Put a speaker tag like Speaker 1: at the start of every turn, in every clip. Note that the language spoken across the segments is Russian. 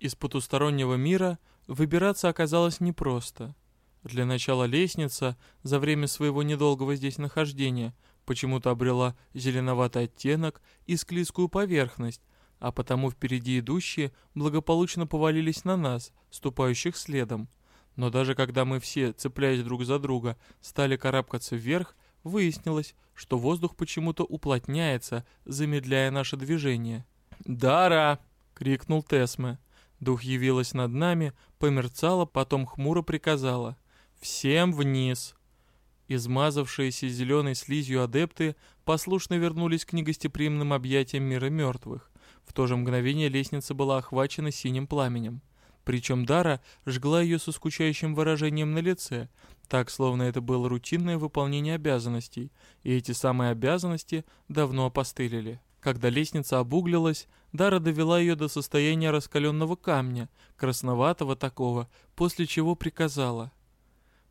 Speaker 1: Из потустороннего мира выбираться оказалось непросто. Для начала лестница за время своего недолгого здесь нахождения почему-то обрела зеленоватый оттенок и склизкую поверхность, а потому впереди идущие благополучно повалились на нас, ступающих следом. Но даже когда мы все, цепляясь друг за друга, стали карабкаться вверх, выяснилось, что воздух почему-то уплотняется, замедляя наше движение. «Дара!» — крикнул Тесме. Дух явилась над нами, померцала, потом хмуро приказала. «Всем вниз!» Измазавшиеся зеленой слизью адепты послушно вернулись к негостеприимным объятиям мира мертвых. В то же мгновение лестница была охвачена синим пламенем. Причем Дара жгла ее со скучающим выражением на лице, так, словно это было рутинное выполнение обязанностей, и эти самые обязанности давно опостылили. Когда лестница обуглилась, Дара довела ее до состояния раскаленного камня, красноватого такого, после чего приказала.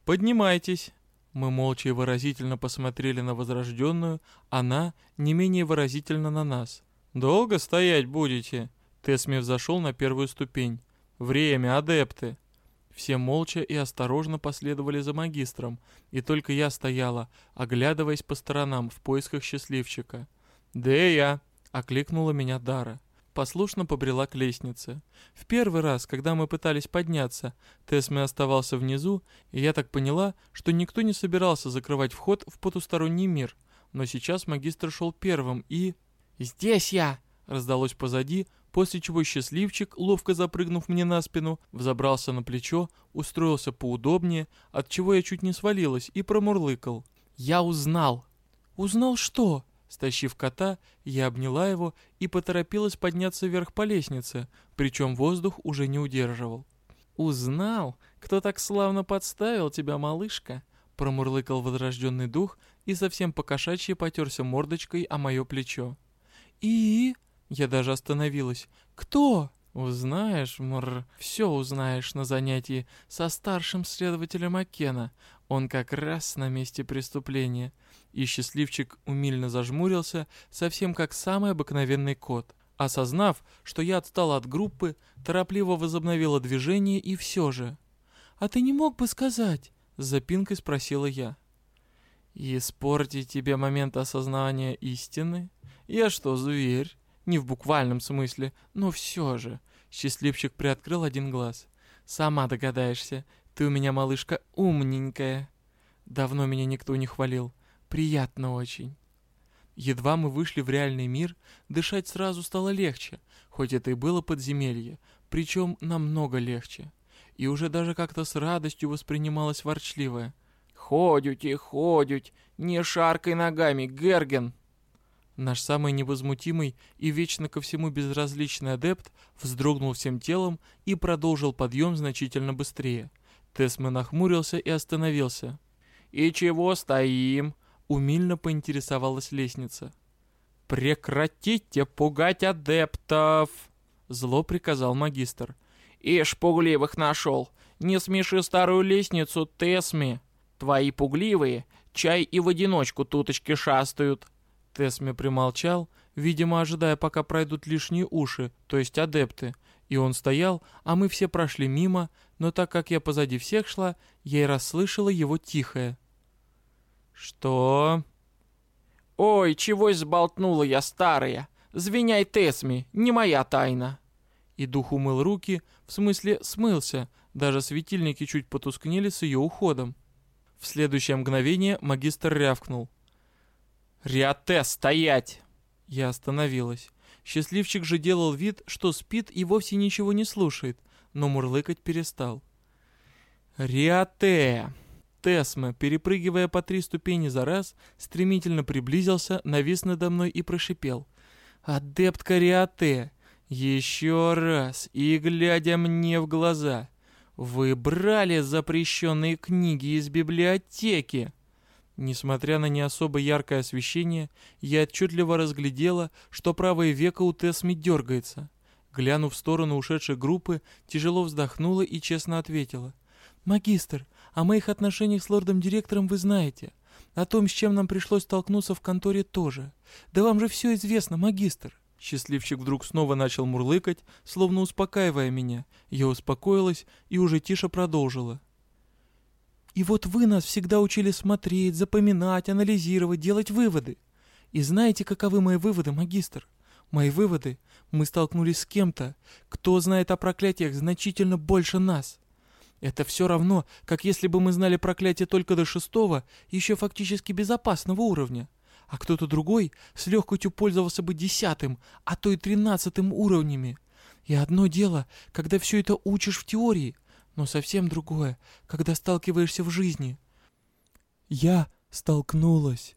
Speaker 1: «Поднимайтесь!» Мы молча и выразительно посмотрели на возрожденную, она не менее выразительно на нас. «Долго стоять будете?» Тесми взошел на первую ступень. «Время, адепты!» Все молча и осторожно последовали за магистром, и только я стояла, оглядываясь по сторонам в поисках счастливчика. «Дея!» — окликнула меня Дара. Послушно побрела к лестнице. В первый раз, когда мы пытались подняться, Тесме оставался внизу, и я так поняла, что никто не собирался закрывать вход в потусторонний мир. Но сейчас магистр шел первым и... «Здесь я!» — раздалось позади, после чего счастливчик, ловко запрыгнув мне на спину, взобрался на плечо, устроился поудобнее, от чего я чуть не свалилась и промурлыкал. «Я узнал!» «Узнал что?» Стащив кота, я обняла его и поторопилась подняться вверх по лестнице, причем воздух уже не удерживал. «Узнал, кто так славно подставил тебя, малышка?» Промурлыкал возрожденный дух и совсем покошачьи потерся мордочкой о мое плечо. «И?» Я даже остановилась. «Кто?» «Узнаешь, мр, все узнаешь на занятии со старшим следователем Акена. Он как раз на месте преступления». И счастливчик умильно зажмурился, совсем как самый обыкновенный кот. Осознав, что я отстала от группы, торопливо возобновила движение и все же. «А ты не мог бы сказать?» — с запинкой спросила я. «И испортить тебе момент осознания истины? Я что, зверь?» Не в буквальном смысле, но все же. Счастливчик приоткрыл один глаз. «Сама догадаешься, ты у меня, малышка, умненькая». Давно меня никто не хвалил. Приятно очень. Едва мы вышли в реальный мир, дышать сразу стало легче, хоть это и было подземелье, причем намного легче. И уже даже как-то с радостью воспринималось ворчливое. «Ходють ходють, не шаркай ногами, Герген!» Наш самый невозмутимый и вечно ко всему безразличный адепт вздрогнул всем телом и продолжил подъем значительно быстрее. Тесме нахмурился и остановился. «И чего стоим?» — умильно поинтересовалась лестница. «Прекратите пугать адептов!» — зло приказал магистр. «Ишь, пугливых нашел! Не смеши старую лестницу, Тесми! Твои пугливые чай и в одиночку туточки шастают!» Тесме примолчал, видимо, ожидая, пока пройдут лишние уши, то есть адепты. И он стоял, а мы все прошли мимо, но так как я позади всех шла, я и расслышала его тихое. «Что?» «Ой, чего сболтнула я, старая? Звеняй, Тесми, не моя тайна!» И дух умыл руки, в смысле смылся, даже светильники чуть потускнели с ее уходом. В следующее мгновение магистр рявкнул. «Риате, стоять!» Я остановилась. Счастливчик же делал вид, что спит и вовсе ничего не слушает, но мурлыкать перестал. «Риате!» Тесма, перепрыгивая по три ступени за раз, стремительно приблизился, навис надо мной и прошипел. «Адепт Кариате! Еще раз и глядя мне в глаза! Вы брали запрещенные книги из библиотеки!» Несмотря на не особо яркое освещение, я отчетливо разглядела, что правое веко у Тесми дергается. Глянув в сторону ушедшей группы, тяжело вздохнула и честно ответила. «Магистр, о моих отношениях с лордом-директором вы знаете. О том, с чем нам пришлось столкнуться в конторе тоже. Да вам же все известно, магистр». Счастливчик вдруг снова начал мурлыкать, словно успокаивая меня. Я успокоилась и уже тише продолжила. «И вот вы нас всегда учили смотреть, запоминать, анализировать, делать выводы. И знаете, каковы мои выводы, магистр? Мои выводы — мы столкнулись с кем-то, кто знает о проклятиях значительно больше нас. Это все равно, как если бы мы знали проклятие только до шестого, еще фактически безопасного уровня а кто-то другой с легкостью пользовался бы десятым, а то и тринадцатым уровнями. И одно дело, когда все это учишь в теории, но совсем другое, когда сталкиваешься в жизни. Я столкнулась.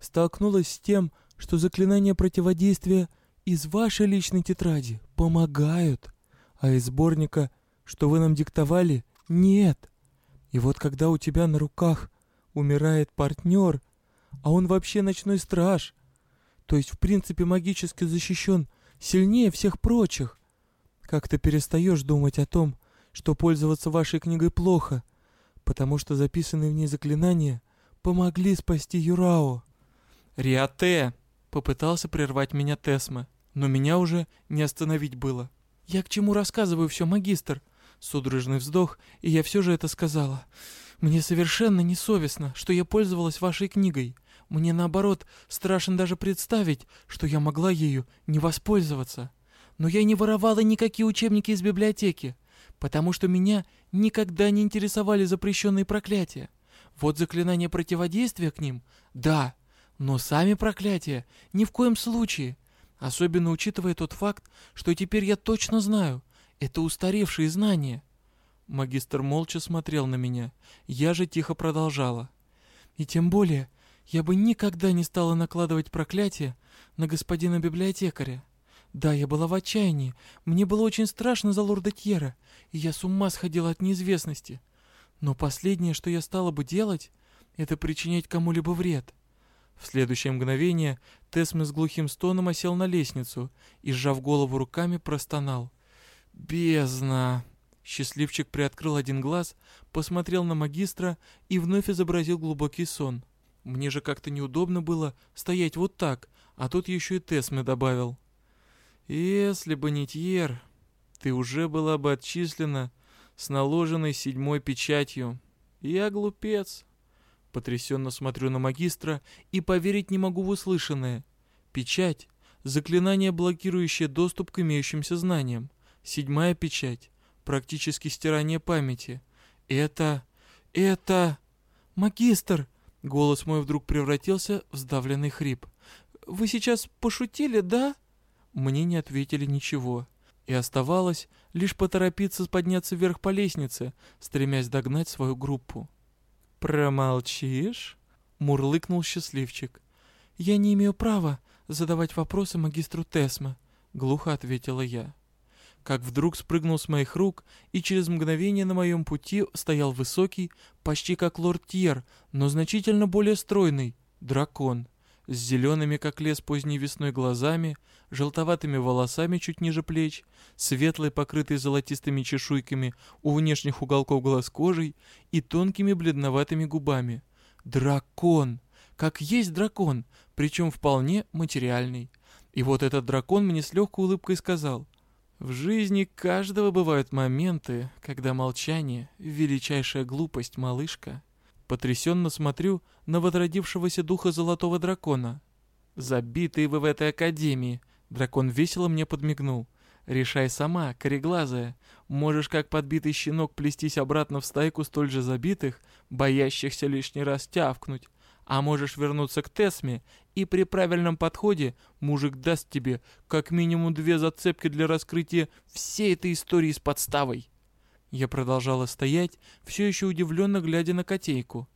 Speaker 1: Столкнулась с тем, что заклинания противодействия из вашей личной тетради помогают, а из сборника, что вы нам диктовали, нет. И вот когда у тебя на руках умирает партнер — а он вообще ночной страж. То есть, в принципе, магически защищен сильнее всех прочих. Как ты перестаешь думать о том, что пользоваться вашей книгой плохо, потому что записанные в ней заклинания помогли спасти Юрао. «Риате!» — попытался прервать меня Тесма, но меня уже не остановить было. «Я к чему рассказываю все, магистр?» Судорожный вздох, и я все же это сказала. «Мне совершенно не совестно, что я пользовалась вашей книгой. Мне наоборот страшно даже представить, что я могла ею не воспользоваться. Но я не воровала никакие учебники из библиотеки, потому что меня никогда не интересовали запрещенные проклятия. Вот заклинание противодействия к ним — да, но сами проклятия ни в коем случае. Особенно учитывая тот факт, что теперь я точно знаю, это устаревшие знания. Магистр молча смотрел на меня, я же тихо продолжала. И тем более я бы никогда не стала накладывать проклятие на господина библиотекаря. Да, я была в отчаянии, мне было очень страшно за лорда Тьера, и я с ума сходила от неизвестности. Но последнее, что я стала бы делать, это причинять кому-либо вред. В следующее мгновение Тесме с глухим стоном осел на лестницу и, сжав голову руками, простонал. «Бездна!» Счастливчик приоткрыл один глаз, посмотрел на магистра и вновь изобразил глубокий сон. Мне же как-то неудобно было стоять вот так, а тут еще и Тесме добавил. Если бы не Тьер, ты уже была бы отчислена с наложенной седьмой печатью. Я глупец. Потрясенно смотрю на магистра и поверить не могу в услышанное. Печать — заклинание, блокирующее доступ к имеющимся знаниям. Седьмая печать — практически стирание памяти. Это... это... Магистр! Голос мой вдруг превратился в сдавленный хрип. «Вы сейчас пошутили, да?» Мне не ответили ничего. И оставалось лишь поторопиться подняться вверх по лестнице, стремясь догнать свою группу. «Промолчишь?» — мурлыкнул счастливчик. «Я не имею права задавать вопросы магистру Тесма», — глухо ответила я как вдруг спрыгнул с моих рук, и через мгновение на моем пути стоял высокий, почти как лорд Тьер, но значительно более стройный, дракон, с зелеными, как лес поздней весной, глазами, желтоватыми волосами чуть ниже плеч, светлой, покрытой золотистыми чешуйками у внешних уголков глаз кожей и тонкими бледноватыми губами. Дракон! Как есть дракон, причем вполне материальный. И вот этот дракон мне с легкой улыбкой сказал — в жизни каждого бывают моменты, когда молчание — величайшая глупость, малышка. Потрясенно смотрю на возродившегося духа золотого дракона. «Забитые вы в этой академии!» Дракон весело мне подмигнул. «Решай сама, кореглазая. Можешь, как подбитый щенок, плестись обратно в стайку столь же забитых, боящихся лишний раз тявкнуть. А можешь вернуться к Тесме, и при правильном подходе мужик даст тебе как минимум две зацепки для раскрытия всей этой истории с подставой. Я продолжала стоять, все еще удивленно глядя на котейку.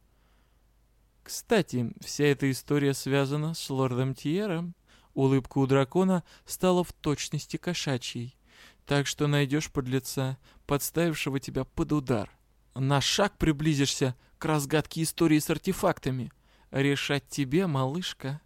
Speaker 1: Кстати, вся эта история связана с лордом Тьером. Улыбка у дракона стала в точности кошачьей. Так что найдешь подлеца, подставившего тебя под удар. На шаг приблизишься к разгадке истории с артефактами — решать тебе, малышка».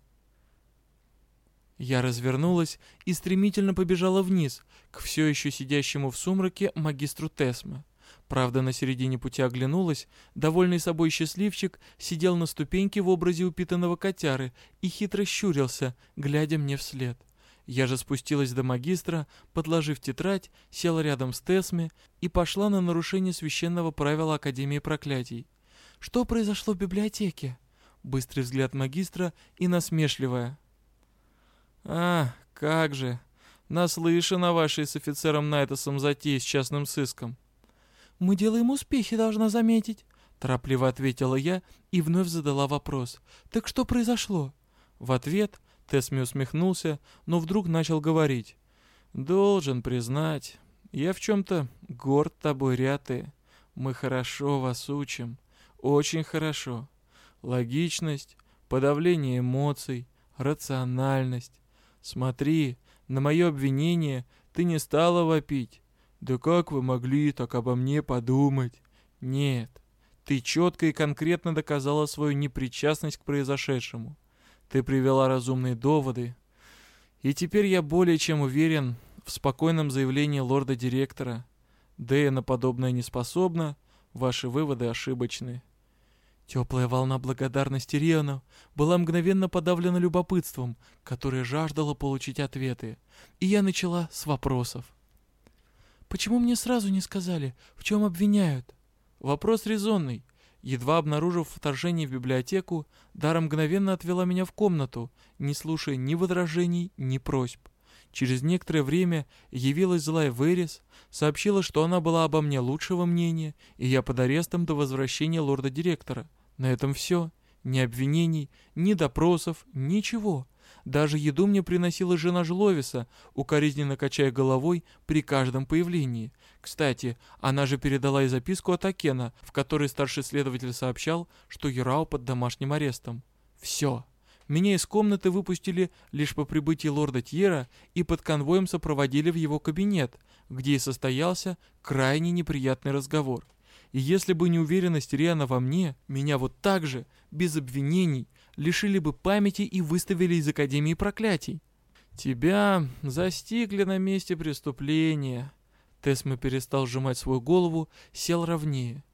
Speaker 1: Я развернулась и стремительно побежала вниз, к все еще сидящему в сумраке магистру Тесма. Правда, на середине пути оглянулась, довольный собой счастливчик сидел на ступеньке в образе упитанного котяры и хитро щурился, глядя мне вслед. Я же спустилась до магистра, подложив тетрадь, села рядом с Тесми и пошла на нарушение священного правила Академии проклятий. «Что произошло в библиотеке?» Быстрый взгляд магистра и насмешливая. «А, как же! Наслышан о вашей с офицером Найтосом затее с частным сыском». «Мы делаем успехи, должна заметить», — торопливо ответила я и вновь задала вопрос. «Так что произошло?» В ответ Тесми усмехнулся, но вдруг начал говорить. «Должен признать, я в чем-то горд тобой, Ряты. Мы хорошо вас учим. Очень хорошо. Логичность, подавление эмоций, рациональность. Смотри, на мое обвинение ты не стала вопить. Да как вы могли так обо мне подумать? Нет, ты четко и конкретно доказала свою непричастность к произошедшему. Ты привела разумные доводы. И теперь я более чем уверен в спокойном заявлении лорда-директора. Дэя на подобное не способна, ваши выводы ошибочны. Теплая волна благодарности Риану была мгновенно подавлена любопытством, которое жаждало получить ответы, и я начала с вопросов. «Почему мне сразу не сказали, в чем обвиняют?» Вопрос резонный. Едва обнаружив вторжение в библиотеку, Дара мгновенно отвела меня в комнату, не слушая ни возражений, ни просьб. Через некоторое время явилась злая Верис, сообщила, что она была обо мне лучшего мнения, и я под арестом до возвращения лорда-директора. На этом все. Ни обвинений, ни допросов, ничего. Даже еду мне приносила жена Жловиса, укоризненно качая головой при каждом появлении. Кстати, она же передала и записку от Акена, в которой старший следователь сообщал, что Юрау под домашним арестом. Все. Меня из комнаты выпустили лишь по прибытии лорда Тьера и под конвоем сопроводили в его кабинет, где и состоялся крайне неприятный разговор. И если бы не уверенность Риана во мне, меня вот так же, без обвинений, лишили бы памяти и выставили из Академии проклятий. Тебя застигли на месте преступления. Тесма перестал сжимать свою голову, сел ровнее.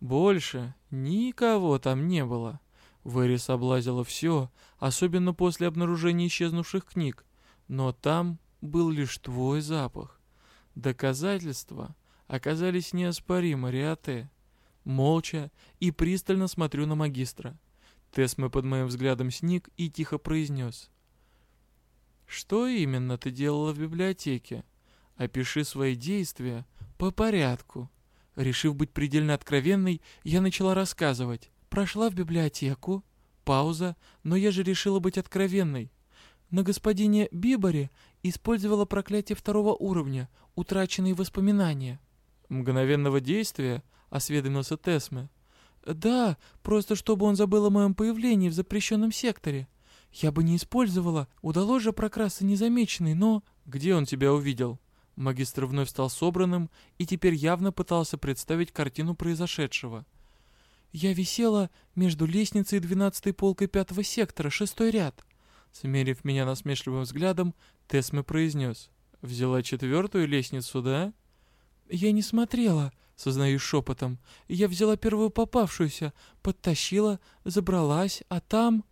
Speaker 1: Больше никого там не было. Вэрис облазила все, особенно после обнаружения исчезнувших книг. Но там был лишь твой запах. Доказательства оказались неоспоримы, Риате. Молча и пристально смотрю на магистра. Тесме под моим взглядом сник и тихо произнес. «Что именно ты делала в библиотеке? Опиши свои действия по порядку». Решив быть предельно откровенной, я начала рассказывать. Прошла в библиотеку. Пауза, но я же решила быть откровенной. На господине Биборе использовала проклятие второго уровня, утраченные воспоминания. «Мгновенного действия?» — осведомился Тесме. «Да, просто чтобы он забыл о моем появлении в запрещенном секторе. Я бы не использовала, удалось же прокрасться незамеченной, но...» «Где он тебя увидел?» Магистр вновь стал собранным и теперь явно пытался представить картину произошедшего. «Я висела между лестницей и двенадцатой полкой пятого сектора, шестой ряд». Смерив меня насмешливым взглядом, Тесме произнес. «Взяла четвертую лестницу, да?» «Я не смотрела», сознаюсь шепотом. Я взяла первую попавшуюся, подтащила, забралась, а там...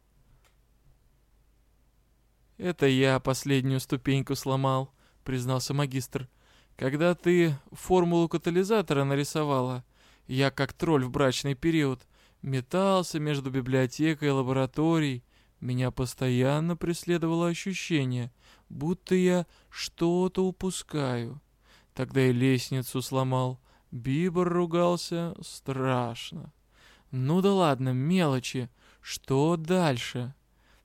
Speaker 1: «Это я последнюю ступеньку сломал», — признался магистр. «Когда ты формулу катализатора нарисовала, я, как тролль в брачный период, метался между библиотекой и лабораторией. Меня постоянно преследовало ощущение, будто я что-то упускаю. Тогда и лестницу сломал. Бибор ругался страшно. Ну да ладно, мелочи. Что дальше?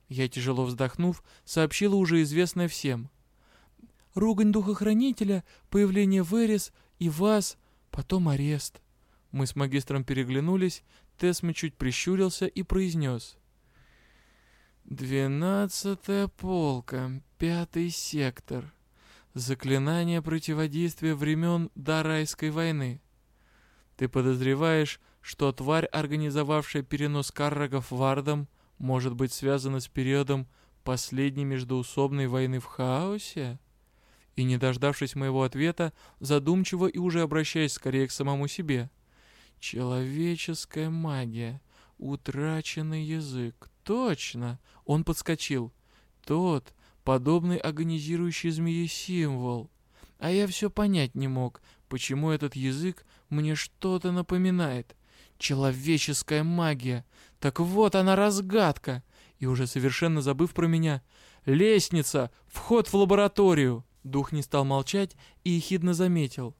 Speaker 1: Я, тяжело вздохнув, сообщила уже известное всем. Ругань духохранителя, появление Верес и вас, потом арест. Мы с магистром переглянулись, Тесми чуть прищурился и произнес. «Двенадцатая полка, пятый сектор». Заклинание противодействия времен Дарайской войны. Ты подозреваешь, что тварь, организовавшая перенос каррагов Вардом, может быть связана с периодом последней междоусобной войны в хаосе? И не дождавшись моего ответа, задумчиво и уже обращаясь скорее к самому себе. Человеческая магия. Утраченный язык. Точно. Он подскочил. Тот, подобный агонизирующей змее символ. А я все понять не мог, почему этот язык мне что-то напоминает. Человеческая магия. Так вот она разгадка. И уже совершенно забыв про меня. Лестница! Вход в лабораторию! Дух не стал молчать и ехидно заметил.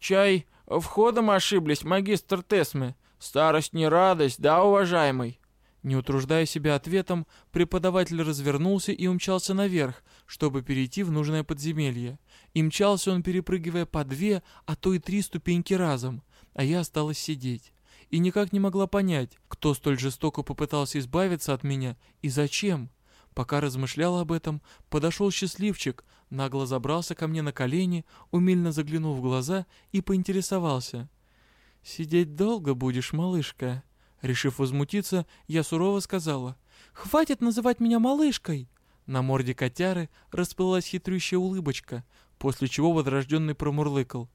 Speaker 1: «Чай, входом ошиблись, магистр Тесме. Старость не радость, да, уважаемый?» Не утруждая себя ответом, преподаватель развернулся и умчался наверх, чтобы перейти в нужное подземелье. И мчался он, перепрыгивая по две, а то и три ступеньки разом, а я осталась сидеть. И никак не могла понять, кто столь жестоко попытался избавиться от меня и зачем. Пока размышляла об этом, подошел счастливчик, нагло забрался ко мне на колени, умильно заглянул в глаза и поинтересовался. «Сидеть долго будешь, малышка?» Решив возмутиться, я сурово сказала. «Хватит называть меня малышкой!» На морде котяры расплылась хитрющая улыбочка, после чего возрожденный промурлыкал.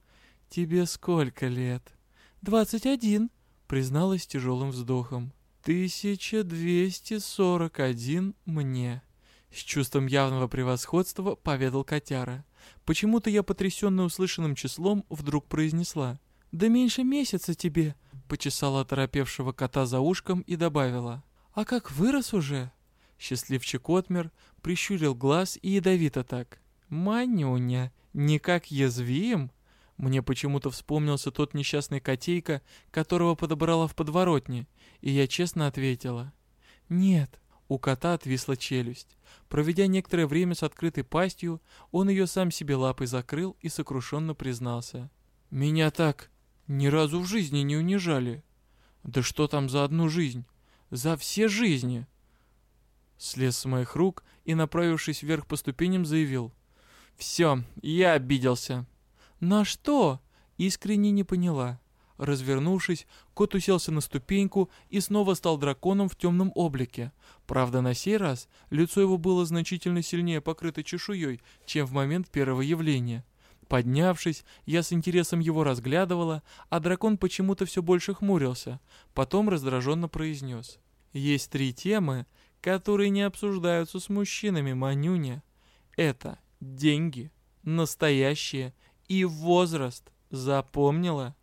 Speaker 1: «Тебе сколько лет?» «Двадцать один», — призналась тяжелым вздохом. «Тысяча двести сорок один мне», — с чувством явного превосходства поведал котяра. Почему-то я, потрясенная услышанным числом, вдруг произнесла. «Да меньше месяца тебе», — почесала оторопевшего кота за ушком и добавила. «А как вырос уже?» Счастливчик отмер, прищурил глаз и ядовито так. «Манюня, не как язвим?» Мне почему-то вспомнился тот несчастный котейка, которого подобрала в подворотне, и я честно ответила. «Нет». У кота отвисла челюсть. Проведя некоторое время с открытой пастью, он ее сам себе лапой закрыл и сокрушенно признался. «Меня так ни разу в жизни не унижали. Да что там за одну жизнь? За все жизни!» Слез с моих рук и, направившись вверх по ступеням, заявил. «Все, я обиделся». «На что?» Искренне не поняла. Развернувшись, кот уселся на ступеньку и снова стал драконом в темном облике. Правда, на сей раз лицо его было значительно сильнее покрыто чешуей, чем в момент первого явления. Поднявшись, я с интересом его разглядывала, а дракон почему-то все больше хмурился. Потом раздраженно произнес. «Есть три темы, которые не обсуждаются с мужчинами, Манюня. Это деньги, настоящие и возраст. Запомнила?»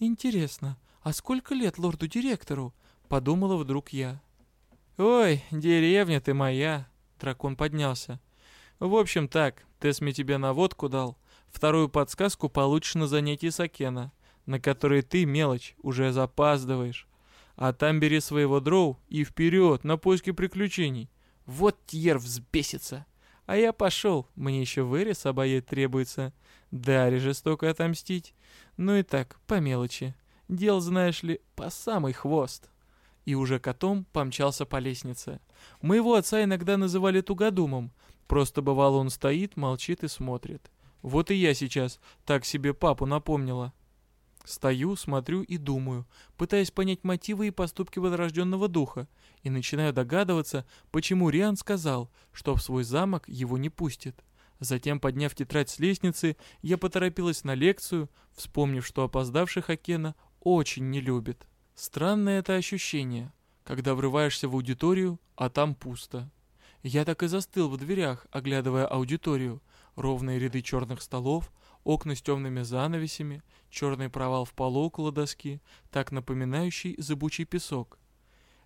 Speaker 1: «Интересно, а сколько лет лорду-директору?» — подумала вдруг я. «Ой, деревня ты моя!» — дракон поднялся. «В общем так, Тесми тебе наводку дал. Вторую подсказку получишь на занятии Сакена, на которые ты, мелочь, уже запаздываешь. А там бери своего дроу и вперед, на поиски приключений. Вот Тьер взбесится. А я пошел, мне еще вырез обаять требуется. Даре жестоко отомстить. Ну и так, по мелочи. Дел, знаешь ли, по самый хвост. И уже котом помчался по лестнице. Моего отца иногда называли тугодумом. Просто бывало он стоит, молчит и смотрит. Вот и я сейчас так себе папу напомнила. Стою, смотрю и думаю, пытаясь понять мотивы и поступки возрожденного духа, и начинаю догадываться, почему Риан сказал, что в свой замок его не пустит. Затем, подняв тетрадь с лестницы, я поторопилась на лекцию, вспомнив, что опоздавший Хакена очень не любит. Странное это ощущение, когда врываешься в аудиторию, а там пусто. Я так и застыл в дверях, оглядывая аудиторию. Ровные ряды черных столов, окна с темными занавесями, черный провал в полу около доски, так напоминающий зыбучий песок.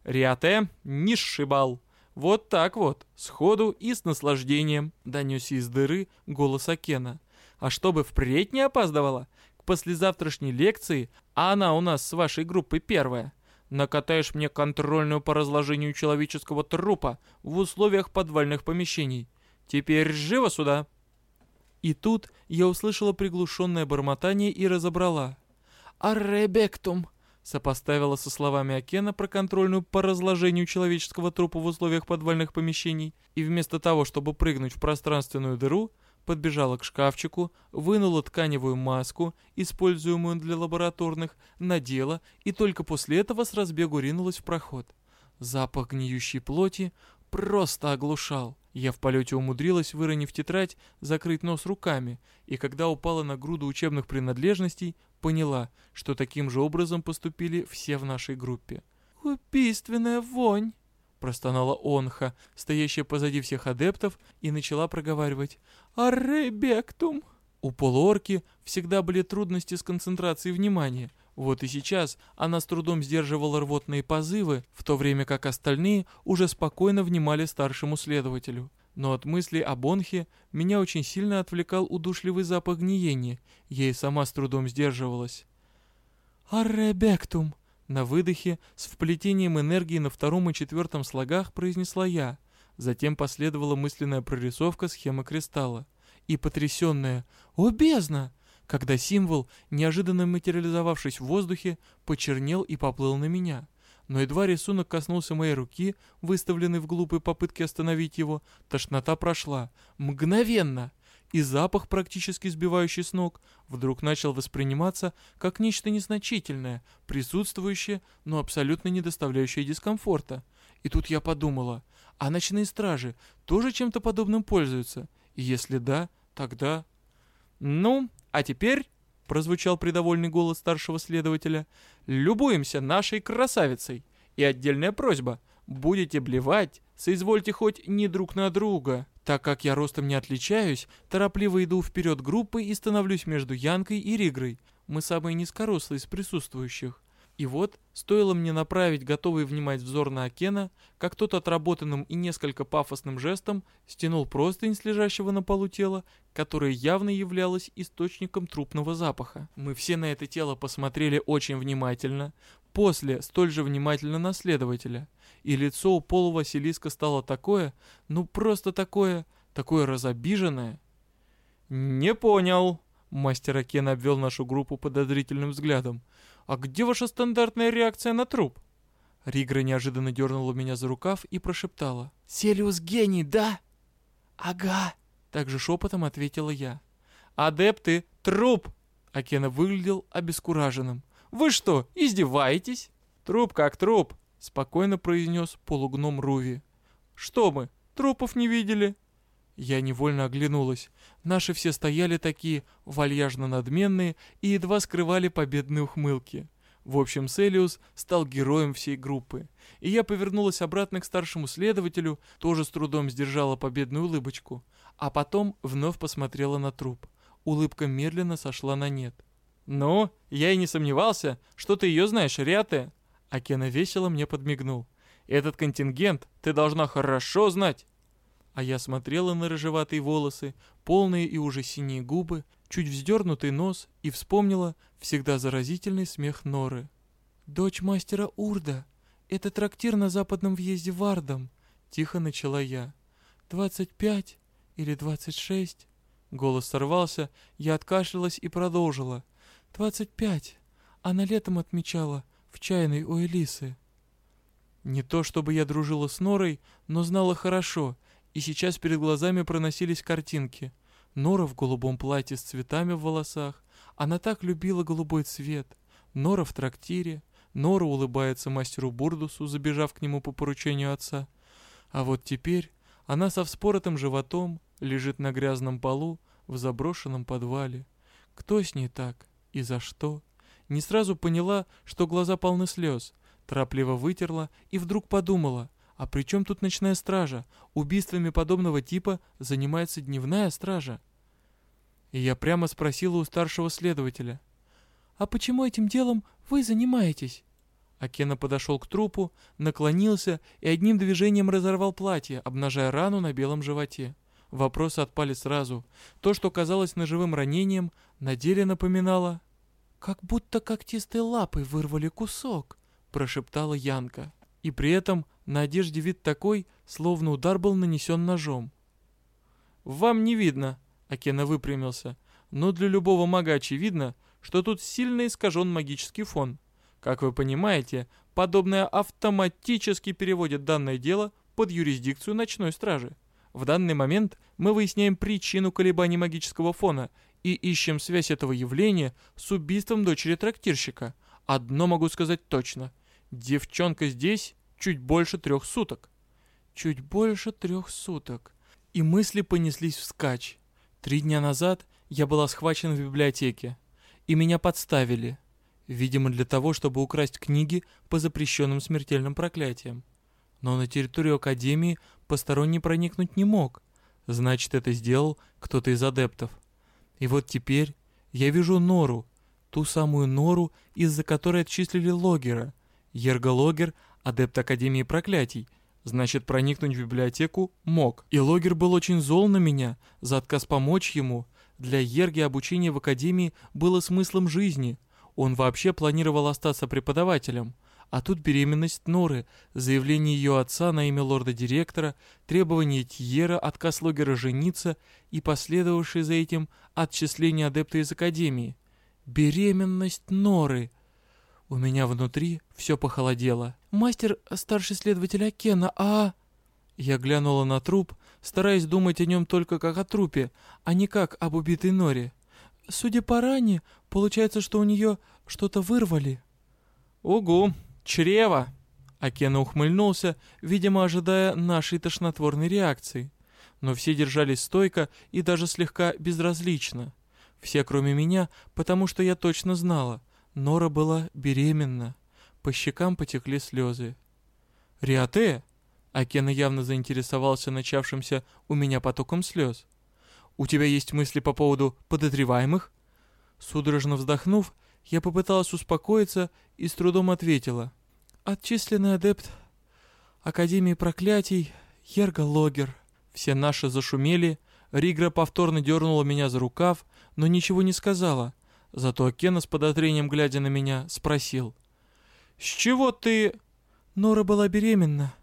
Speaker 1: «Риате, не сшибал!» «Вот так вот, сходу и с наслаждением», — донесся из дыры голос Акена. «А чтобы впредь не опаздывала, к послезавтрашней лекции, а она у нас с вашей группой первая, накатаешь мне контрольную по разложению человеческого трупа в условиях подвальных помещений. Теперь живо сюда!» И тут я услышала приглушенное бормотание и разобрала. «Арребектум!» сопоставила со словами Акена про контрольную по разложению человеческого трупа в условиях подвальных помещений, и вместо того, чтобы прыгнуть в пространственную дыру, подбежала к шкафчику, вынула тканевую маску, используемую для лабораторных, надела и только после этого с разбегу ринулась в проход. Запах гниющей плоти просто оглушал. Я в полете умудрилась, выронив тетрадь, закрыть нос руками, и когда упала на груду учебных принадлежностей, поняла, что таким же образом поступили все в нашей группе. «Убийственная вонь!» простонала Онха, стоящая позади всех адептов, и начала проговаривать «Арребектум». У полуорки всегда были трудности с концентрацией внимания. Вот и сейчас она с трудом сдерживала рвотные позывы, в то время как остальные уже спокойно внимали старшему следователю. Но от мысли о Бонхе меня очень сильно отвлекал удушливый запах гниения, и сама с трудом сдерживалась. «Арребектум!» На выдохе, с вплетением энергии на втором и четвертом слогах произнесла я. Затем последовала мысленная прорисовка схемы кристалла. И потрясенная «О, бездна!» Когда символ, неожиданно материализовавшись в воздухе, почернел и поплыл на меня. Но едва рисунок коснулся моей руки, выставленной в глупой попытке остановить его, тошнота прошла. Мгновенно! И запах, практически сбивающий с ног, вдруг начал восприниматься как нечто незначительное, присутствующее, но абсолютно не доставляющее дискомфорта. И тут я подумала, а ночные стражи тоже чем-то подобным пользуются? И если да, тогда... «Ну, а теперь...» — прозвучал придовольный голос старшего следователя. «Любуемся нашей красавицей. И отдельная просьба. Будете блевать, соизвольте хоть не друг на друга. Так как я ростом не отличаюсь, торопливо иду вперед группы и становлюсь между Янкой и Ригрой. Мы самые низкорослые из присутствующих. И вот, стоило мне направить готовый внимать взор на Акена, как тот отработанным и несколько пафосным жестом стянул простынь с лежащего на полу тела, которое явно являлось источником трупного запаха. Мы все на это тело посмотрели очень внимательно, после столь же внимательно на следователя, и лицо у Пола Василиска стало такое, ну просто такое, такое разобиженное. «Не понял», — мастер Акен обвел нашу группу подозрительным взглядом. «А где ваша стандартная реакция на труп?» Ригра неожиданно дернула меня за рукав и прошептала. «Селиус гений, да?» «Ага», — также шепотом ответила я. «Адепты, труп!» Акена выглядел обескураженным. «Вы что, издеваетесь?» «Труп как труп», — спокойно произнес полугном Руви. «Что мы, трупов не видели?» Я невольно оглянулась. Наши все стояли такие, вальяжно надменные, и едва скрывали победные ухмылки. В общем, Селиус стал героем всей группы. И я повернулась обратно к старшему следователю, тоже с трудом сдержала победную улыбочку. А потом вновь посмотрела на труп. Улыбка медленно сошла на нет. «Ну, я и не сомневался, что ты ее знаешь, Риате!» Акена весело мне подмигнул. «Этот контингент ты должна хорошо знать!» А я смотрела на рыжеватые волосы, полные и уже синие губы, чуть вздернутый нос и вспомнила всегда заразительный смех Норы. «Дочь мастера Урда, это трактир на западном въезде в Ардам», — тихо начала я. «Двадцать пять или двадцать шесть?» Голос сорвался, я откашлялась и продолжила. «Двадцать пять. Она летом отмечала, в чайной у Элисы». Не то чтобы я дружила с Норой, но знала хорошо — и сейчас перед глазами проносились картинки. Нора в голубом платье с цветами в волосах. Она так любила голубой цвет. Нора в трактире. Нора улыбается мастеру Бурдусу, забежав к нему по поручению отца. А вот теперь она со вспоротым животом лежит на грязном полу в заброшенном подвале. Кто с ней так? И за что? Не сразу поняла, что глаза полны слез. Торопливо вытерла и вдруг подумала — а при чем тут ночная стража? Убийствами подобного типа занимается дневная стража. И я прямо спросила у старшего следователя. «А почему этим делом вы занимаетесь?» Акена подошел к трупу, наклонился и одним движением разорвал платье, обнажая рану на белом животе. Вопросы отпали сразу. То, что казалось ножевым ранением, на деле напоминало... «Как будто когтистой лапой вырвали кусок», — прошептала Янка. И при этом на одежде вид такой, словно удар был нанесен ножом. «Вам не видно», — Акена выпрямился, «но для любого мага очевидно, что тут сильно искажен магический фон. Как вы понимаете, подобное автоматически переводит данное дело под юрисдикцию ночной стражи. В данный момент мы выясняем причину колебаний магического фона и ищем связь этого явления с убийством дочери трактирщика. Одно могу сказать точно. Девчонка здесь чуть больше трех суток. Чуть больше трех суток. И мысли понеслись вскачь. Три дня назад я была схвачена в библиотеке. И меня подставили. Видимо, для того, чтобы украсть книги по запрещенным смертельным проклятиям. но на территорию Академии посторонний проникнуть не мог. Значит, это сделал кто-то из адептов. И вот теперь я вижу нору, ту самую нору, из-за которой отчислили логера. Ерго Логер — адепт Академии Проклятий, значит, проникнуть в библиотеку мог. И логер был очень зол на меня за отказ помочь ему. Для Ерги обучение в Академии было смыслом жизни. Он вообще планировал остаться преподавателем. А тут беременность Норы, заявление ее отца на имя лорда-директора, требование Тьера, отказ Логера жениться и последовавшее за этим отчисление адепта из Академии. Беременность Норы. У меня внутри все похолодело. «Мастер, старший следователь Акена, а...» Я глянула на труп, стараясь думать о нем только как о трупе, а не как об убитой Норе. Судя по ране, получается, что у нее что-то вырвали. «Угу, чрево!» Акена ухмыльнулся, видимо, ожидая нашей тошнотворной реакции. Но все держались стойко и даже слегка безразлично. Все, кроме меня, потому что я точно знала. Нора была беременна. По щекам потекли слезы. «Риате!» Акена явно заинтересовался начавшимся у меня потоком слез. «У тебя есть мысли по поводу подозреваемых?» Судорожно вздохнув, я попыталась успокоиться и с трудом ответила. «Отчисленный адепт Академии проклятий Ерго Логер». Все наши зашумели, Ригра повторно дернула меня за рукав, но ничего не сказала. Зато Кена с подозрением глядя на меня спросил. «С чего ты...» Нора была беременна.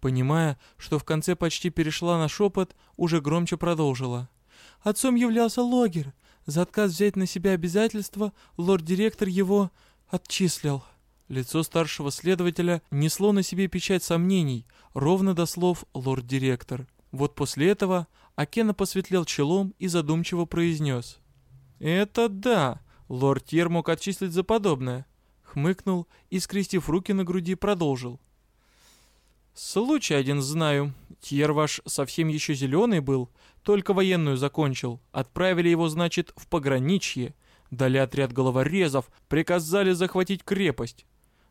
Speaker 1: Понимая, что в конце почти перешла на шепот, уже громче продолжила. Отцом являлся Логер. За отказ взять на себя обязательства лорд-директор его отчислил. Лицо старшего следователя несло на себе печать сомнений, ровно до слов «лорд-директор». Вот после этого Акена посветлел челом и задумчиво произнес. «Это да, лорд Тьер мог отчислить за подобное». Хмыкнул и, скрестив руки на груди, продолжил. «Случай один знаю. Тьер ваш совсем еще зеленый был, только военную закончил. Отправили его, значит, в пограничье. Дали отряд головорезов, приказали захватить крепость.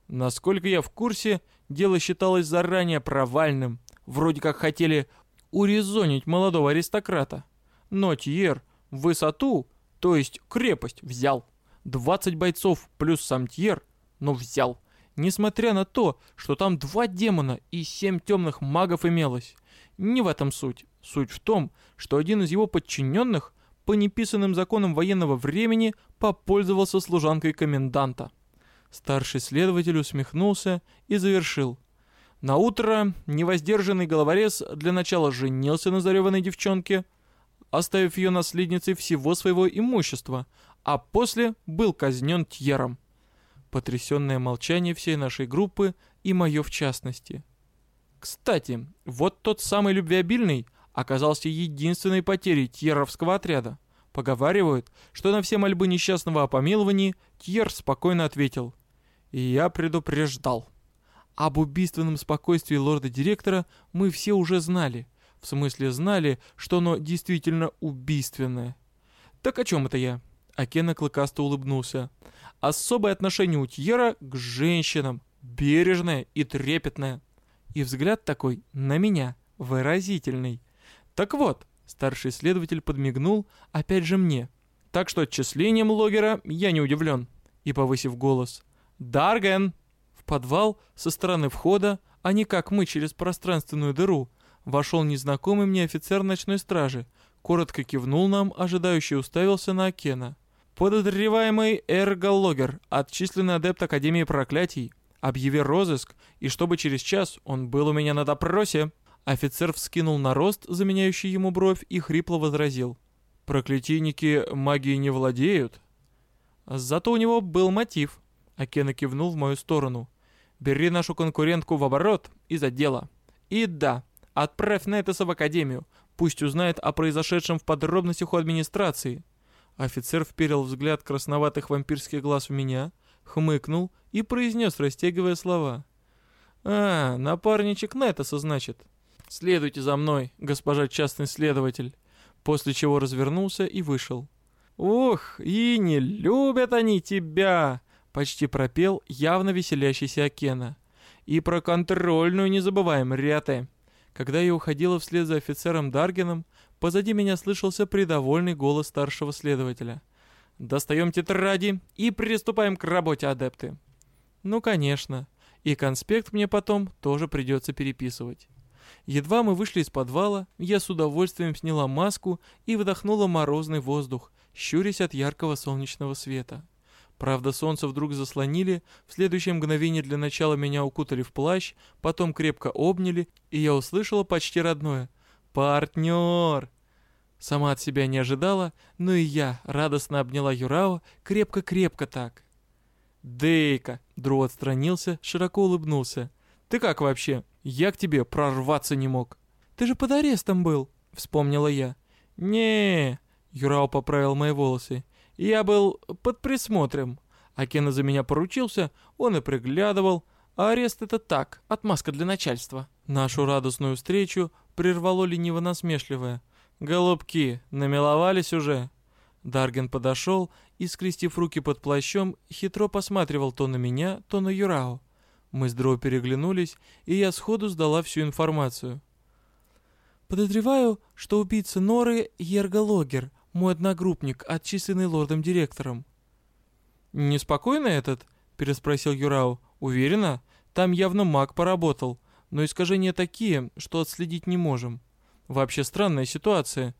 Speaker 1: Насколько я в курсе, дело считалось заранее провальным. Вроде как хотели урезонить молодого аристократа. Но Тьер высоту, то есть крепость, взял. 20 бойцов плюс сам Тьер, но взял. Несмотря на то, что там два демона и семь темных магов имелось. Не в этом суть. Суть в том, что один из его подчиненных по неписанным законам военного времени попользовался служанкой коменданта. Старший следователь усмехнулся и завершил. На утро невоздержанный головорез для начала женился на зареванной девчонке, оставив ее наследницей всего своего имущества, а после был казнен Тьером потрясенное молчание всей нашей группы и мое в частности. Кстати, вот тот самый любвеобильный оказался единственной потерей Тьеровского отряда. Поговаривают, что на все мольбы несчастного о помиловании Тьер спокойно ответил. И я предупреждал. Об убийственном спокойствии лорда-директора мы все уже знали. В смысле знали, что оно действительно убийственное. Так о чем это я? Акена клыкасто улыбнулся. Особое отношение у Тьера к женщинам, бережное и трепетное. И взгляд такой на меня, выразительный. Так вот, старший следователь подмигнул, опять же мне. Так что отчислением логера я не удивлен. И повысив голос. «Дарген!» В подвал со стороны входа, а не как мы через пространственную дыру, вошел незнакомый мне офицер ночной стражи, коротко кивнул нам, ожидающий уставился на Акена. Подозреваемый Эргологер, отчисленный адепт Академии Проклятий. Объяви розыск, и чтобы через час он был у меня на допросе. Офицер вскинул на рост, заменяющий ему бровь, и хрипло возразил. Проклятийники магией не владеют. Зато у него был мотив. Акена кивнул в мою сторону. Бери нашу конкурентку в оборот и за дело. И да, отправь Найтеса в Академию. Пусть узнает о произошедшем в подробностях у администрации. Офицер вперил взгляд красноватых вампирских глаз в меня, хмыкнул и произнес, растягивая слова. «А, напарничек Нетаса, значит. Следуйте за мной, госпожа частный следователь». После чего развернулся и вышел. «Ух, и не любят они тебя!» Почти пропел явно веселящийся Акена. И про контрольную не забываем, ряты. Когда я уходила вслед за офицером Даргином, позади меня слышался придовольный голос старшего следователя. «Достаем тетради и приступаем к работе, адепты». Ну, конечно. И конспект мне потом тоже придется переписывать. Едва мы вышли из подвала, я с удовольствием сняла маску и вдохнула морозный воздух, щурясь от яркого солнечного света. Правда, солнце вдруг заслонили, в следующее мгновение для начала меня укутали в плащ, потом крепко обняли, и я услышала почти родное «Партнер!». Сама от себя не ожидала, но и я радостно обняла Юрао крепко-крепко так. «Дейка!» — Дру отстранился, широко улыбнулся. «Ты как вообще? Я к тебе прорваться не мог». «Ты же под арестом был», — вспомнила я. не Юрао поправил мои волосы. Я был под присмотром. Акена за меня поручился, он и приглядывал. А арест это так, отмазка для начальства. Нашу радостную встречу прервало лениво-насмешливое. «Голубки, намиловались уже?» Дарген подошел и, скрестив руки под плащом, хитро посматривал то на меня, то на Юрао. Мы с Дро переглянулись, и я сходу сдала всю информацию. «Подозреваю, что убийца Норы — Ерга Логер, мой одногруппник, отчисленный лордом-директором». «Неспокойно этот?» — переспросил Юрау. «Уверена? Там явно маг поработал, но искажения такие, что отследить не можем. Вообще странная ситуация.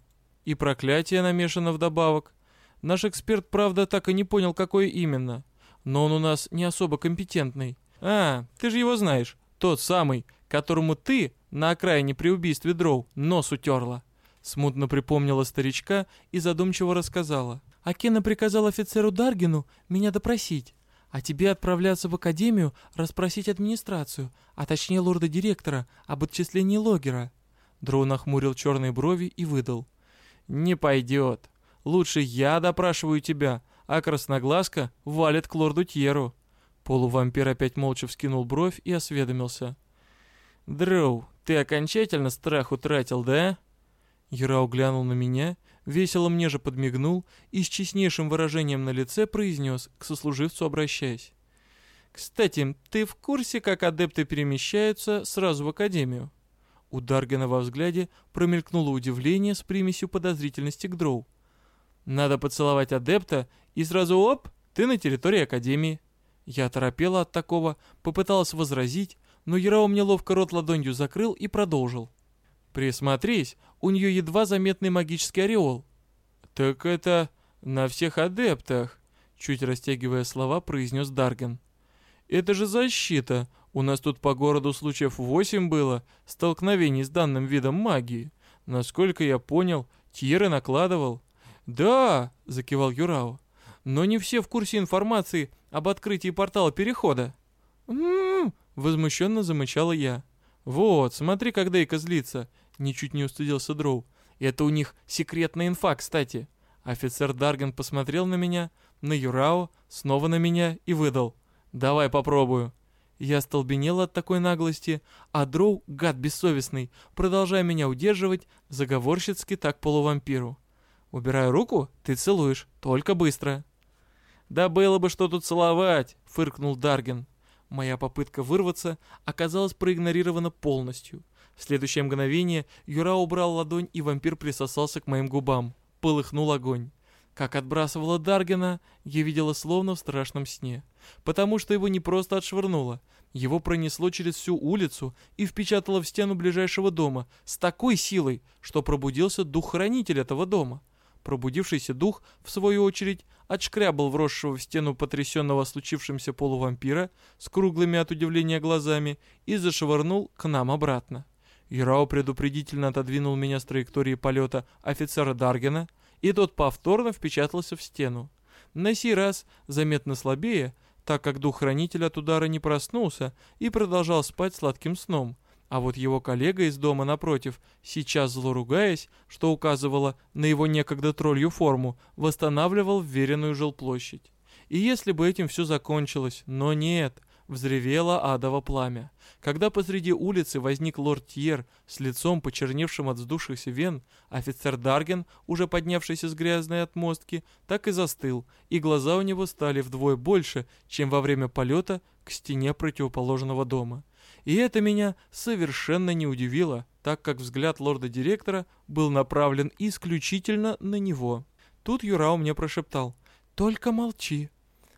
Speaker 1: И проклятие намешано вдобавок. Наш эксперт, правда, так и не понял, какое именно. Но он у нас не особо компетентный. А, ты же его знаешь. Тот самый, которому ты на окраине при убийстве дров нос утерла. Смутно припомнила старичка и задумчиво рассказала. Акена приказал офицеру Даргину меня допросить, а тебе отправляться в академию расспросить администрацию, а точнее лорда-директора, об отчислении логера. Дроу нахмурил черные брови и выдал. «Не пойдет. Лучше я допрашиваю тебя, а красноглазка валит к лорду Тьеру». Полувампир опять молча вскинул бровь и осведомился. «Дроу, ты окончательно страх утратил, да?» Ярау глянул на меня, весело мне же подмигнул и с честнейшим выражением на лице произнес, к сослуживцу обращаясь. «Кстати, ты в курсе, как адепты перемещаются сразу в Академию?» У Даргана во взгляде промелькнуло удивление с примесью подозрительности к Дроу. «Надо поцеловать адепта, и сразу оп, ты на территории Академии». Я торопела от такого, попыталась возразить, но Ярао мне ловко рот ладонью закрыл и продолжил. Присмотрись, у нее едва заметный магический ореол. Так это на всех адептах, чуть растягивая слова, произнес Дарген. Это же защита. У нас тут по городу случаев восемь было столкновений с данным видом магии. Насколько я понял, Тьеры накладывал. Да, закивал Юрао. Но не все в курсе информации об открытии портала перехода. М-м-м, возмущенно замычала я. Вот, смотри, как Дейка злится. Ничуть не устыдился Дроу. Это у них секретная инфа, кстати. Офицер Дарган посмотрел на меня, на Юрао, снова на меня и выдал. «Давай попробую». Я столбенел от такой наглости, а Дроу, гад бессовестный, продолжая меня удерживать, заговорщицки так полувампиру. «Убираю руку, ты целуешь, только быстро». «Да было бы что тут целовать», — фыркнул Дарген. Моя попытка вырваться оказалась проигнорирована полностью — в следующее мгновение Юра убрал ладонь, и вампир присосался к моим губам. Полыхнул огонь. Как отбрасывала Даргена, я видела словно в страшном сне. Потому что его не просто отшвырнуло. Его пронесло через всю улицу и впечатало в стену ближайшего дома с такой силой, что пробудился дух-хранитель этого дома. Пробудившийся дух, в свою очередь, отшкрябал вросшего в стену потрясенного случившимся полувампира с круглыми от удивления глазами и зашвырнул к нам обратно. Ирао предупредительно отодвинул меня с траектории полета офицера Даргена, и тот повторно впечатался в стену. На сей раз заметно слабее, так как дух-хранитель от удара не проснулся и продолжал спать сладким сном, а вот его коллега из дома напротив, сейчас зло ругаясь, что указывало на его некогда троллью форму, восстанавливал вверенную жилплощадь. И если бы этим все закончилось, но нет, взревело адово пламя. Когда посреди улицы возник лорд Тьер с лицом, почерневшим от вздувшихся вен, офицер Дарген, уже поднявшийся с грязной отмостки, так и застыл, и глаза у него стали вдвое больше, чем во время полета к стене противоположного дома. И это меня совершенно не удивило, так как взгляд лорда-директора был направлен исключительно на него. Тут Юрау мне прошептал «Только молчи».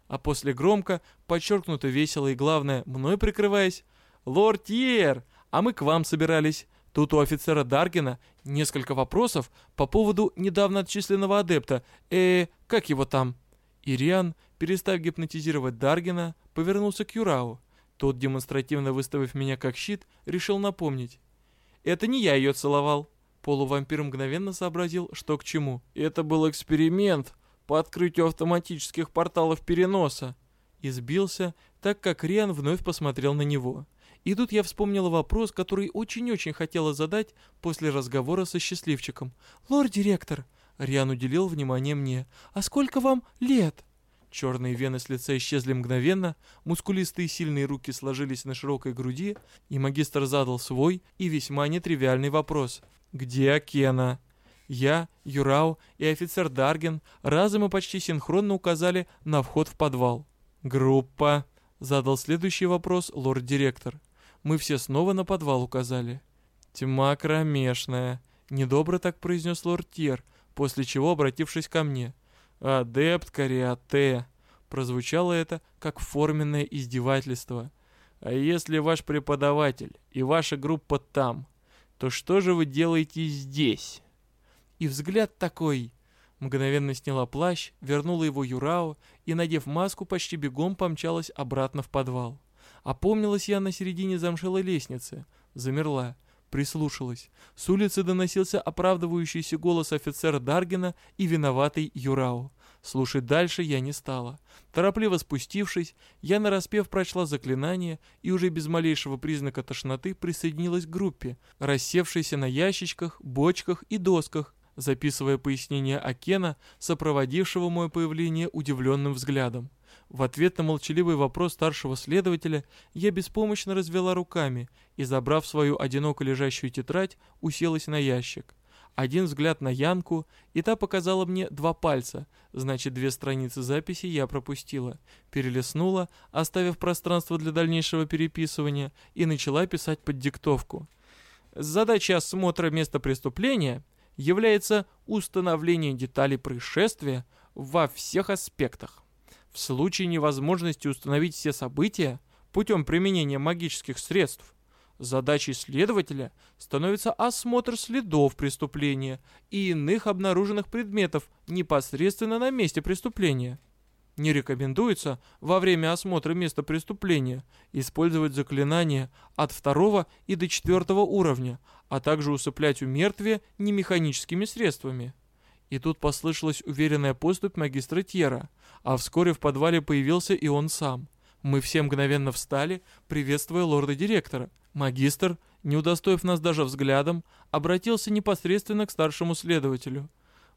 Speaker 1: А после громко, подчеркнуто весело и, главное, мной прикрываясь «Лорд Тьер, а мы к вам собирались. Тут у офицера Даргина несколько вопросов по поводу недавно отчисленного адепта. Э, как его там?» Ириан, перестав гипнотизировать Даргина, повернулся к Юрау. Тот, демонстративно выставив меня как щит, решил напомнить. «Это не я ее целовал». Полувампир мгновенно сообразил, что к чему. «Это был эксперимент по открытию автоматических порталов переноса». Избился, так как Риан вновь посмотрел на него. И тут я вспомнила вопрос, который очень-очень хотела задать после разговора со счастливчиком. «Лорд-директор!» Риан уделил внимание мне. «А сколько вам лет?» Черные вены с лица исчезли мгновенно, мускулистые сильные руки сложились на широкой груди, и магистр задал свой и весьма нетривиальный вопрос. «Где Акена?» Я, Юрау и офицер Дарген разом и почти синхронно указали на вход в подвал. «Группа», — задал следующий вопрос лорд-директор. Мы все снова на подвал указали. «Тьма кромешная», — недобро так произнес лорд Тьер, после чего, обратившись ко мне — «Адепт Кариате!» Прозвучало это как форменное издевательство. «А если ваш преподаватель и ваша группа там, то что же вы делаете здесь?» И взгляд такой... Мгновенно сняла плащ, вернула его Юрао и, надев маску, почти бегом помчалась обратно в подвал. Опомнилась я на середине замшелой лестницы. Замерла прислушалась. С улицы доносился оправдывающийся голос офицера Даргина и виноватый Юрао. Слушать дальше я не стала. Торопливо спустившись, я нараспев прочла заклинание и уже без малейшего признака тошноты присоединилась к группе, рассевшейся на ящичках, бочках и досках, записывая пояснение Акена, сопроводившего мое появление удивленным взглядом. В ответ на молчаливый вопрос старшего следователя я беспомощно развела руками и, забрав свою одиноко лежащую тетрадь, уселась на ящик. Один взгляд на Янку, и та показала мне два пальца, значит, две страницы записи я пропустила. Перелистнула, оставив пространство для дальнейшего переписывания, и начала писать под диктовку. Задача осмотра места преступления является установление деталей происшествия во всех аспектах. В случае невозможности установить все события путем применения магических средств, задачей следователя становится осмотр следов преступления и иных обнаруженных предметов непосредственно на месте преступления. Не рекомендуется во время осмотра места преступления использовать заклинания от второго и до четвертого уровня, а также усыплять умертвие немеханическими средствами. И тут послышалась уверенная поступь магистра Тьера, а вскоре в подвале появился и он сам. Мы все мгновенно встали, приветствуя лорда-директора. Магистр, не удостоив нас даже взглядом, обратился непосредственно к старшему следователю.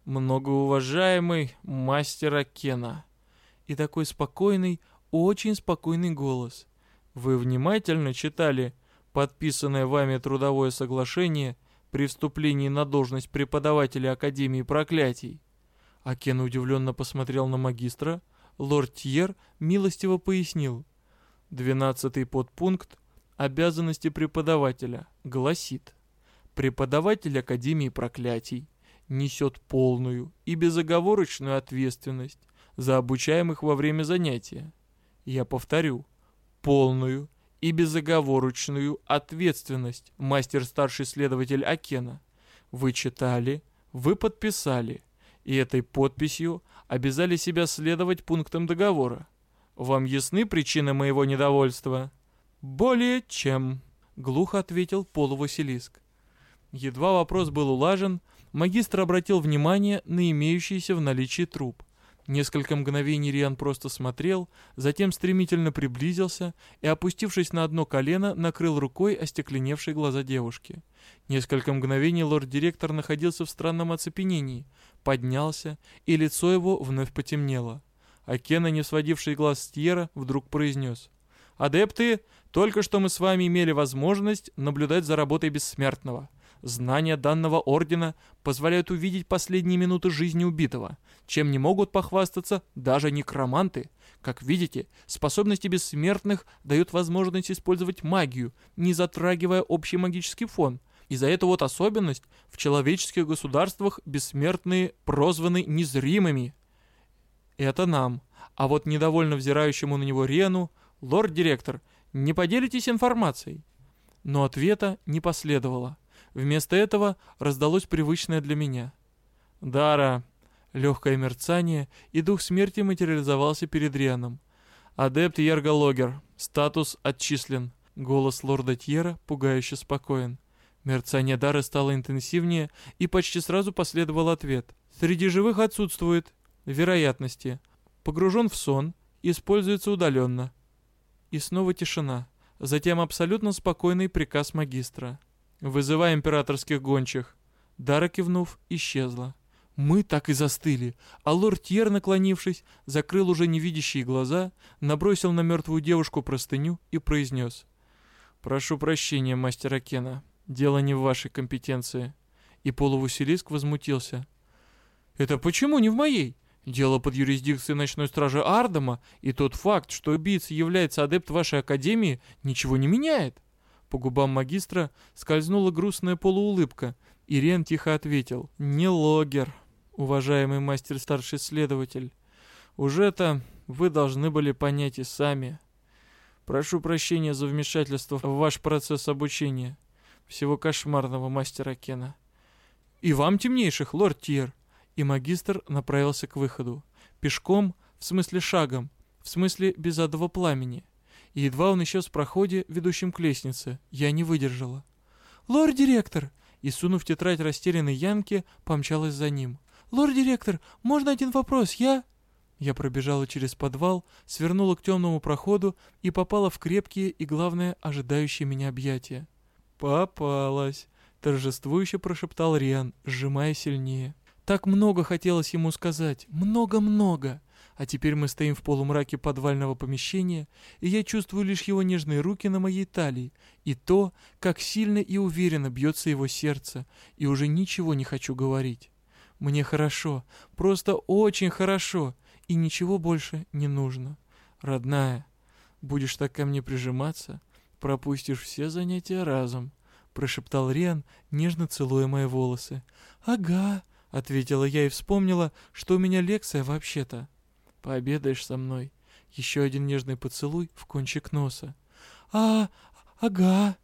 Speaker 1: «Многоуважаемый мастер Акена». И такой спокойный, очень спокойный голос. «Вы внимательно читали подписанное вами трудовое соглашение – при вступлении на должность преподавателя Академии проклятий. Акен удивленно посмотрел на магистра. Лорд Тьер милостиво пояснил. Двенадцатый подпункт обязанности преподавателя гласит. Преподаватель Академии проклятий несет полную и безоговорочную ответственность за обучаемых во время занятия. Я повторю, полную и безоговорочную ответственность, мастер-старший следователь Акена. Вы читали, вы подписали, и этой подписью обязали себя следовать пунктам договора. Вам ясны причины моего недовольства? Более чем, глухо ответил полувасилиск. Едва вопрос был улажен, магистр обратил внимание на имеющийся в наличии труп. Несколько мгновений Риан просто смотрел, затем стремительно приблизился и, опустившись на одно колено, накрыл рукой остекленевшие глаза девушки. Несколько мгновений лорд-директор находился в странном оцепенении, поднялся, и лицо его вновь потемнело. А Кена, не сводивший глаз с Тьера, вдруг произнес. «Адепты, только что мы с вами имели возможность наблюдать за работой бессмертного. Знания данного ордена позволяют увидеть последние минуты жизни убитого, чем не могут похвастаться даже некроманты. Как видите, способности бессмертных дают возможность использовать магию, не затрагивая общий магический фон. И за эту вот особенность в человеческих государствах бессмертные прозваны незримыми. Это нам. А вот недовольно взирающему на него Рену, лорд-директор, не поделитесь информацией? Но ответа не последовало. Вместо этого раздалось привычное для меня. «Дара!» Легкое мерцание, и дух смерти материализовался перед Рианом. «Адепт Яргологер. Статус отчислен». Голос лорда Тьера пугающе спокоен. Мерцание дары стало интенсивнее, и почти сразу последовал ответ. «Среди живых отсутствует. Вероятности. Погружен в сон. Используется удаленно». И снова тишина. Затем абсолютно спокойный приказ магистра. «Вызывай императорских гончих». Дара, кивнув, исчезла. Мы так и застыли, а лорд Тьер, наклонившись, закрыл уже невидящие глаза, набросил на мертвую девушку простыню и произнес. «Прошу прощения, мастер Акена, дело не в вашей компетенции». И полувасилиск возмутился. «Это почему не в моей? Дело под юрисдикцией ночной стражи Ардама, и тот факт, что убийца является адепт вашей академии, ничего не меняет». По губам магистра скользнула грустная полуулыбка, и Рен тихо ответил. «Не логер, уважаемый мастер-старший следователь. Уже это вы должны были понять и сами. Прошу прощения за вмешательство в ваш процесс обучения. Всего кошмарного мастера Кена. И вам темнейших, лорд Тьер!» И магистр направился к выходу. Пешком, в смысле шагом, в смысле без адового пламени и едва он исчез в проходе, ведущем к лестнице, я не выдержала. «Лорд-директор!» И, сунув тетрадь растерянной Янки, помчалась за ним. «Лорд-директор, можно один вопрос? Я...» Я пробежала через подвал, свернула к темному проходу и попала в крепкие и, главное, ожидающие меня объятия. «Попалась!» — торжествующе прошептал Риан, сжимая сильнее. Так много хотелось ему сказать, много-много. А теперь мы стоим в полумраке подвального помещения, и я чувствую лишь его нежные руки на моей талии, и то, как сильно и уверенно бьется его сердце, и уже ничего не хочу говорить. Мне хорошо, просто очень хорошо, и ничего больше не нужно. Родная, будешь так ко мне прижиматься, пропустишь все занятия разом, прошептал Риан, нежно целуя мои волосы. Ага, ответила я и вспомнила, что у меня лекция вообще-то. Пообедаешь со мной. Еще один нежный поцелуй в кончик носа. А, ага.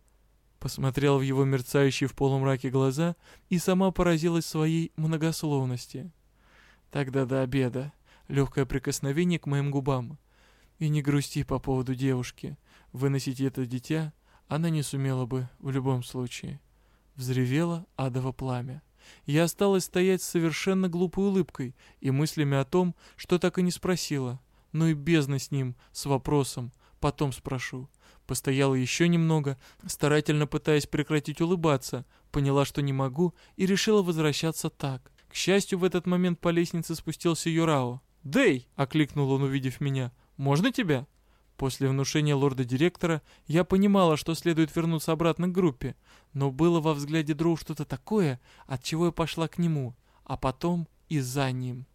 Speaker 1: Посмотрел в его мерцающие в полумраке глаза и сама поразилась своей многословности. Тогда до обеда. Легкое прикосновение к моим губам. И не грусти по поводу девушки. Выносить это дитя она не сумела бы в любом случае. Взревело адово пламя. Я осталась стоять с совершенно глупой улыбкой и мыслями о том, что так и не спросила. Ну и бездна с ним, с вопросом. Потом спрошу. Постояла еще немного, старательно пытаясь прекратить улыбаться, поняла, что не могу, и решила возвращаться так. К счастью, в этот момент по лестнице спустился Юрао. «Дэй!» — окликнул он, увидев меня. «Можно тебя?» После внушения лорда-директора я понимала, что следует вернуться обратно к группе, но было во взгляде Дроу что-то такое, от чего я пошла к нему, а потом и за ним.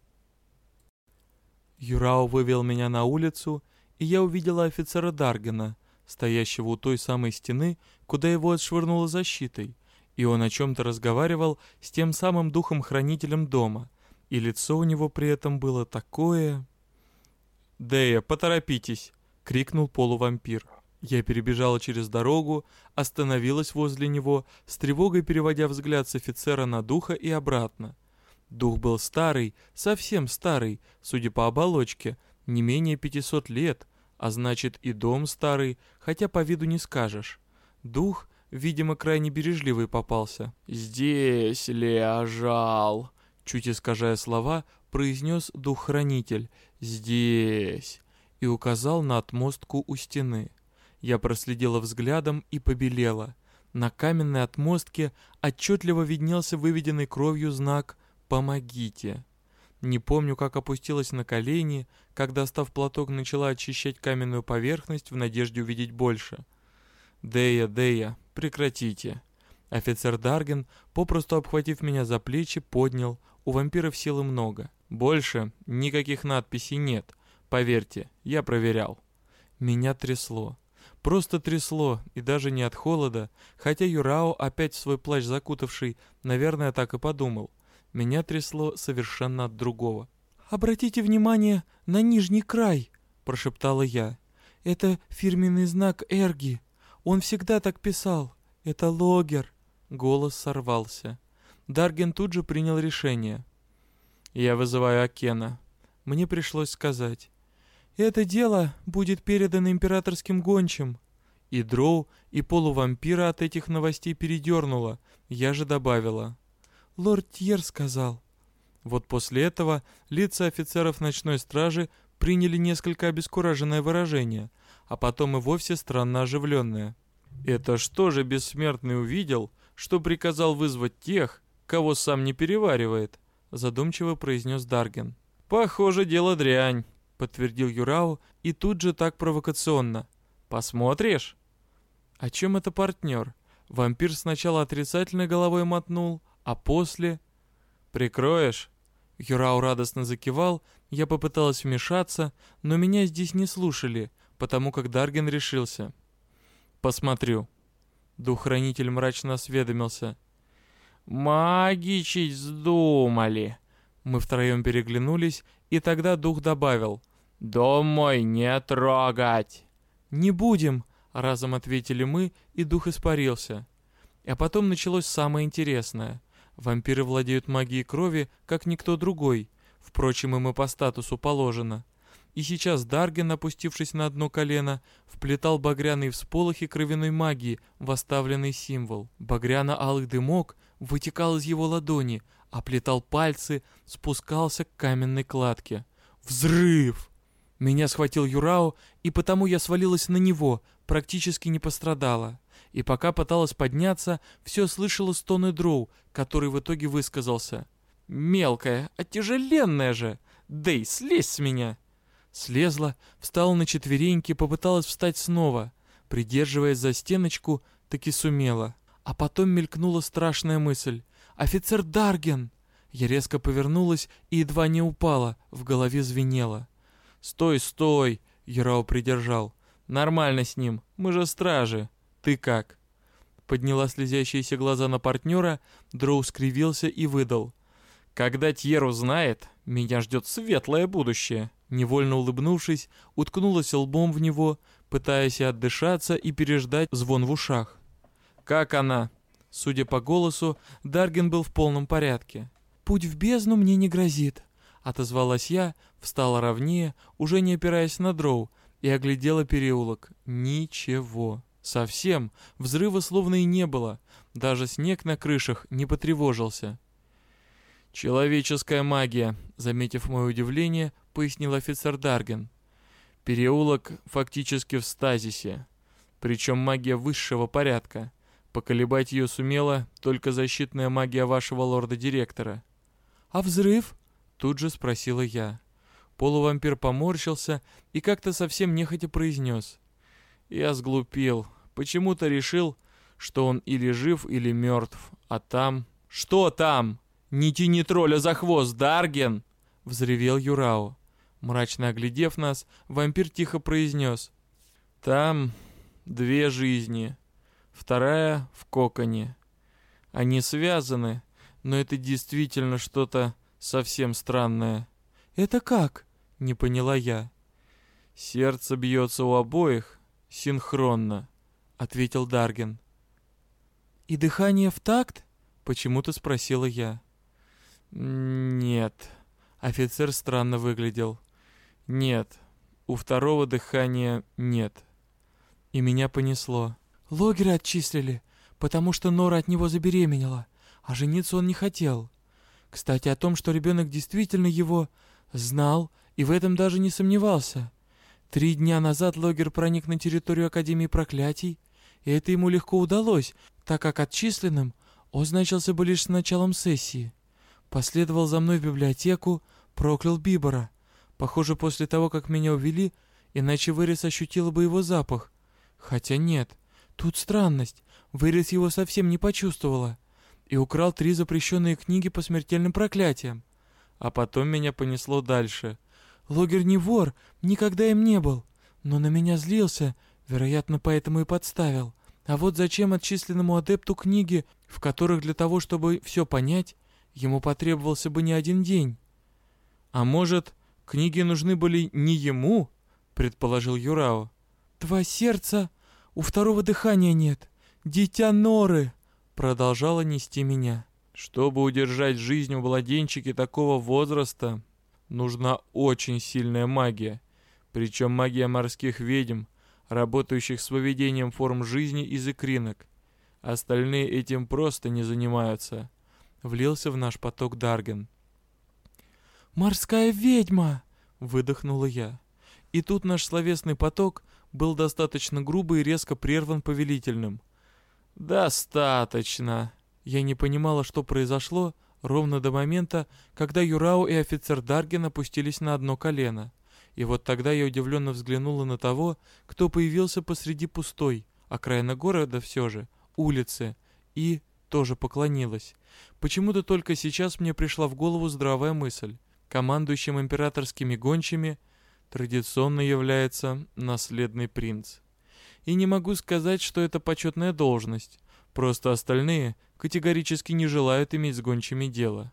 Speaker 1: Юрао вывел меня на улицу, и я увидела офицера Даргана, стоящего у той самой стены, куда его отшвырнуло защитой, и он о чем-то разговаривал с тем самым духом-хранителем дома, и лицо у него при этом было такое... «Дея, поторопитесь!» — крикнул полувампир. Я перебежала через дорогу, остановилась возле него, с тревогой переводя взгляд с офицера на духа и обратно. Дух был старый, совсем старый, судя по оболочке, не менее 500 лет, а значит и дом старый, хотя по виду не скажешь. Дух, видимо, крайне бережливый попался. «Здесь лежал», чуть искажая слова, произнес дух-хранитель. «Здесь» и указал на отмостку у стены. Я проследила взглядом и побелела. На каменной отмостке отчетливо виднелся выведенный кровью знак «Помогите». Не помню, как опустилась на колени, когда, став платок, начала очищать каменную поверхность в надежде увидеть больше. «Дея, Дея, прекратите!» Офицер Дарген, попросту обхватив меня за плечи, поднял. У вампиров силы много. Больше никаких надписей нет. Поверьте, я проверял. Меня трясло. Просто трясло, и даже не от холода, хотя Юрао, опять в свой плащ закутавший, наверное, так и подумал. Меня трясло совершенно от другого. «Обратите внимание на нижний край», — прошептала я. «Это фирменный знак Эрги. Он всегда так писал. Это логер». Голос сорвался. Дарген тут же принял решение. «Я вызываю Акена». Мне пришлось сказать. Это дело будет передано императорским гончим. И дроу, и полувампира от этих новостей передернуло. Я же добавила. Лорд Тьер сказал. Вот после этого лица офицеров ночной стражи приняли несколько обескураженное выражение, а потом и вовсе странно оживленное. Это что же бессмертный увидел, что приказал вызвать тех, кого сам не переваривает? Задумчиво произнес Дарген. Похоже, дело дрянь подтвердил Юрао и тут же так провокационно. «Посмотришь?» «О чем это партнер?» Вампир сначала отрицательно головой мотнул, а после... «Прикроешь?» Юрау радостно закивал, я попыталась вмешаться, но меня здесь не слушали, потому как Дарген решился. «Посмотрю». Дух-хранитель мрачно осведомился. «Магичить вздумали!» Мы втроем переглянулись, и тогда дух добавил. «Дом мой не трогать!» «Не будем!» — разом ответили мы, и дух испарился. А потом началось самое интересное. Вампиры владеют магией крови, как никто другой. Впрочем, им и по статусу положено. И сейчас Дарген, опустившись на одно колено, вплетал багряные всполохи кровяной магии в оставленный символ. Багряно-алый дымок вытекал из его ладони, оплетал пальцы, спускался к каменной кладке. Взрыв! Меня схватил Юрао, и потому я свалилась на него, практически не пострадала. И пока пыталась подняться, все слышала стоны дроу, который в итоге высказался. «Мелкая, оттяжеленная же! Дэй, слезь с меня!» Слезла, встала на четвереньки, попыталась встать снова. Придерживаясь за стеночку, таки сумела. А потом мелькнула страшная мысль. «Офицер Дарген!» Я резко повернулась и едва не упала, в голове звенело. «Стой, стой!» — Ярао придержал. «Нормально с ним, мы же стражи. Ты как?» Подняла слезящиеся глаза на партнера, Дроу скривился и выдал. «Когда Тьер узнает, меня ждет светлое будущее». Невольно улыбнувшись, уткнулась лбом в него, пытаясь отдышаться и переждать звон в ушах. «Как она?» Судя по голосу, Дарген был в полном порядке. «Путь в бездну мне не грозит», Отозвалась я, встала ровнее, уже не опираясь на дроу, и оглядела переулок. Ничего. Совсем. Взрыва словно и не было. Даже снег на крышах не потревожился. «Человеческая магия», — заметив мое удивление, пояснил офицер Дарген. «Переулок фактически в стазисе. Причем магия высшего порядка. Поколебать ее сумела только защитная магия вашего лорда-директора». «А взрыв?» Тут же спросила я. Полувампир поморщился и как-то совсем нехотя произнес. Я сглупил. Почему-то решил, что он или жив, или мертв. А там... Что там? Не тяни тролля за хвост, Дарген! Взревел Юрао. Мрачно оглядев нас, вампир тихо произнес. Там две жизни. Вторая в коконе. Они связаны, но это действительно что-то совсем странное. «Это как?» — не поняла я. «Сердце бьется у обоих синхронно», — ответил Дарген. «И дыхание в такт?» — почему-то спросила я. «Нет». Офицер странно выглядел. «Нет, у второго дыхания нет». И меня понесло. Логера отчислили, потому что Нора от него забеременела, а жениться он не хотел. Кстати, о том, что ребенок действительно его знал и в этом даже не сомневался. Три дня назад Логер проник на территорию Академии Проклятий, и это ему легко удалось, так как отчисленным он значился бы лишь с началом сессии. Последовал за мной в библиотеку, проклял Бибора. Похоже, после того, как меня увели, иначе Вырис ощутила бы его запах. Хотя нет, тут странность. Вырез его совсем не почувствовала. И украл три запрещенные книги по смертельным проклятиям. А потом меня понесло дальше. Логер не вор, никогда им не был. Но на меня злился, вероятно, поэтому и подставил. А вот зачем отчисленному адепту книги, в которых для того, чтобы все понять, ему потребовался бы не один день? А может, книги нужны были не ему, предположил Юрао. Два сердца, у второго дыхания нет. «Дитя Норы!» Продолжала нести меня. Чтобы удержать жизнь у младенчики такого возраста, нужна очень сильная магия. Причем магия морских ведьм, работающих с выведением форм жизни из икринок. Остальные этим просто не занимаются. Влился в наш поток Дарген. «Морская ведьма!» — выдохнула я. И тут наш словесный поток был достаточно грубо и резко прерван повелительным — «Достаточно». Я не понимала, что произошло, ровно до момента, когда Юрау и офицер Дарген опустились на одно колено. И вот тогда я удивленно взглянула на того, кто появился посреди пустой, окраина города все же, улицы, и тоже поклонилась. Почему-то только сейчас мне пришла в голову здравая мысль. Командующим императорскими гончими традиционно является наследный принц. И не могу сказать, что это почетная должность. Просто остальные категорически не желают иметь с гончими дело.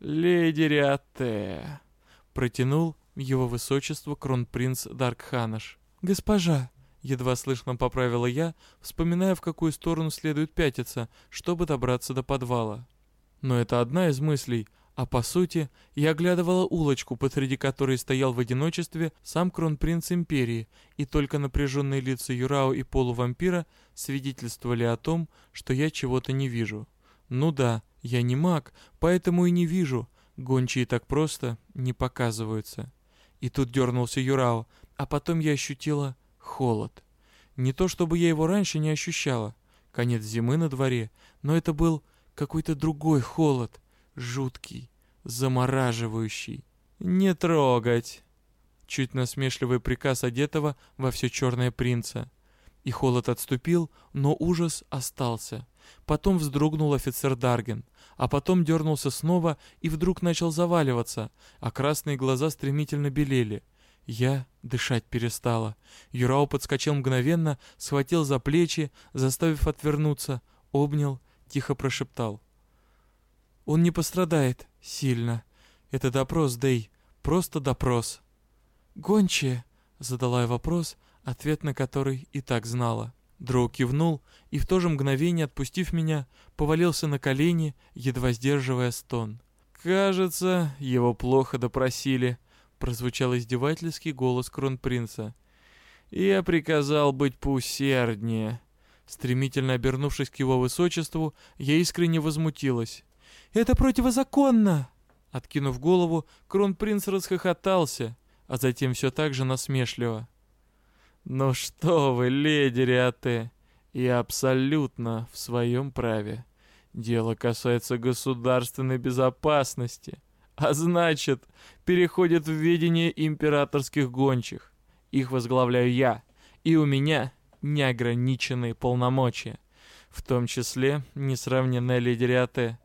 Speaker 1: «Леди Риатте», — протянул его высочество кронпринц Даркханаш. «Госпожа», — едва слышно поправила я, вспоминая, в какую сторону следует пятиться, чтобы добраться до подвала. Но это одна из мыслей, а по сути, я оглядывала улочку, посреди которой стоял в одиночестве сам кронпринц Империи, и только напряженные лица Юрао и полувампира свидетельствовали о том, что я чего-то не вижу. Ну да, я не маг, поэтому и не вижу. Гончие так просто не показываются. И тут дернулся Юрао, а потом я ощутила холод. Не то чтобы я его раньше не ощущала. Конец зимы на дворе, но это был какой-то другой холод — жуткий, замораживающий. «Не трогать!» Чуть насмешливый приказ одетого во все черное принца. И холод отступил, но ужас остался. Потом вздрогнул офицер Дарген, а потом дернулся снова и вдруг начал заваливаться, а красные глаза стремительно белели. Я дышать перестала. Юрау подскочил мгновенно, схватил за плечи, заставив отвернуться, обнял, тихо прошептал. Он не пострадает сильно. Это допрос, Дэй. Просто допрос. «Гончие?» — задала я вопрос, ответ на который и так знала. Дроу кивнул и в то же мгновение, отпустив меня, повалился на колени, едва сдерживая стон. «Кажется, его плохо допросили», — прозвучал издевательский голос кронпринца. «Я приказал быть поусерднее». Стремительно обернувшись к его высочеству, я искренне возмутилась. Это противозаконно!» Откинув голову, кронпринц расхохотался, а затем все так же насмешливо. «Ну что вы, леди Риате, я абсолютно в своем праве. Дело касается государственной безопасности, а значит, переходит в ведение императорских гончих. Их возглавляю я, и у меня неограниченные полномочия, в том числе несравненная леди Риате»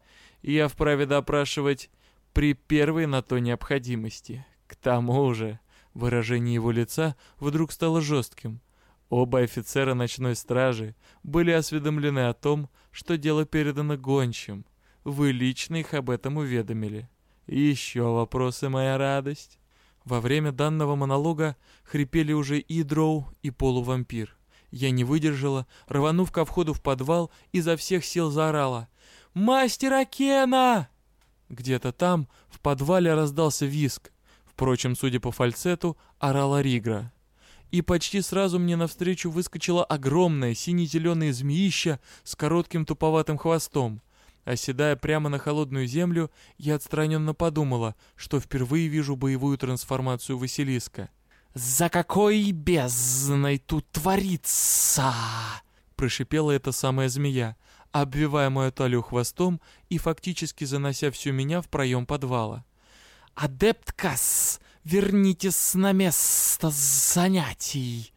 Speaker 1: я вправе допрашивать при первой на то необходимости. К тому же, выражение его лица вдруг стало жестким. Оба офицера ночной стражи были осведомлены о том, что дело передано гончим. Вы лично их об этом уведомили. Еще вопросы, моя радость? Во время данного монолога хрипели уже и дроу, и полувампир. Я не выдержала, рванув ко входу в подвал, изо всех сил заорала. «Мастер Акена!» Где-то там, в подвале, раздался виск. Впрочем, судя по фальцету, орала Ригра. И почти сразу мне навстречу выскочила огромная сине-зеленая змеища с коротким туповатым хвостом. Оседая прямо на холодную землю, я отстраненно подумала, что впервые вижу боевую трансформацию Василиска. «За какой бездной тут творится?» Прошипела эта самая змея обвивая мою талию хвостом и фактически занося всю меня в проем подвала. «Адепткас, вернитесь на место занятий!»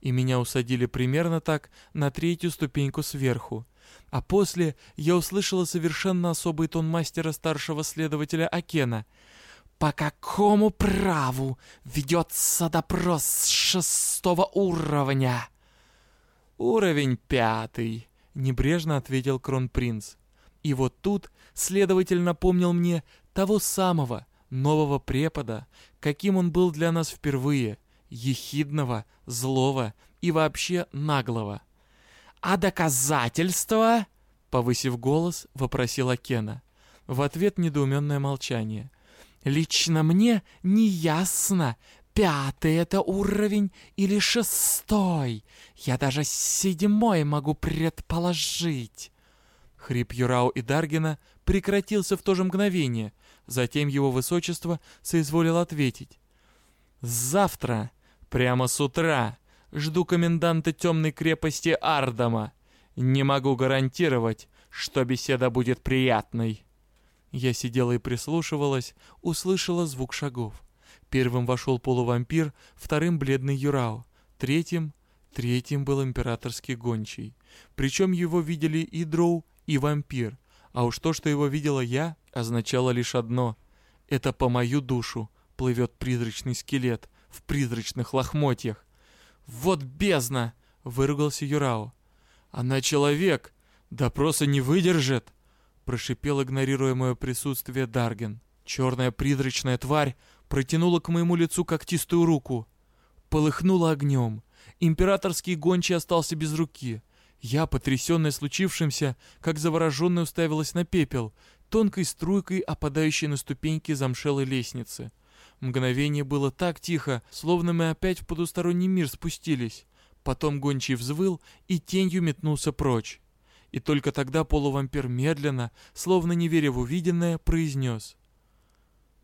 Speaker 1: и меня усадили примерно так на третью ступеньку сверху. А после я услышала совершенно особый тон мастера старшего следователя Акена. «По какому праву ведется допрос шестого уровня?» «Уровень пятый», — небрежно ответил кронпринц. И вот тут следователь напомнил мне того самого нового препода, каким он был для нас впервые, ехидного, злого и вообще наглого. «А доказательства?» — повысив голос, вопросила Кена. В ответ недоуменное молчание. «Лично мне не ясно, пятый это уровень или шестой. Я даже седьмой могу предположить». Хрип Юрау и Даргина прекратился в то же мгновение. Затем его высочество соизволил ответить. «Завтра, прямо с утра, жду коменданта темной крепости Ардама. Не могу гарантировать, что беседа будет приятной». Я сидела и прислушивалась, услышала звук шагов. Первым вошел полувампир, вторым бледный Юрао, третьим... Третьим был императорский гончий. Причем его видели и Дроу, и вампир. А уж то, что его видела я, означало лишь одно. Это по мою душу плывет призрачный скелет в призрачных лохмотьях. «Вот бездна!» — выругался Юрао. «Она человек! Допроса не выдержит!» — прошипел, игнорируя мое присутствие Дарген. Черная призрачная тварь протянула к моему лицу когтистую руку. Полыхнула огнем. Императорский гончий остался без руки. Я, потрясенная случившимся, как завороженная уставилась на пепел, тонкой струйкой, опадающей на ступеньки замшелой лестницы. Мгновение было так тихо, словно мы опять в потусторонний мир спустились. Потом гончий взвыл и тенью метнулся прочь. И только тогда полувампир медленно, словно не веря в увиденное, произнес.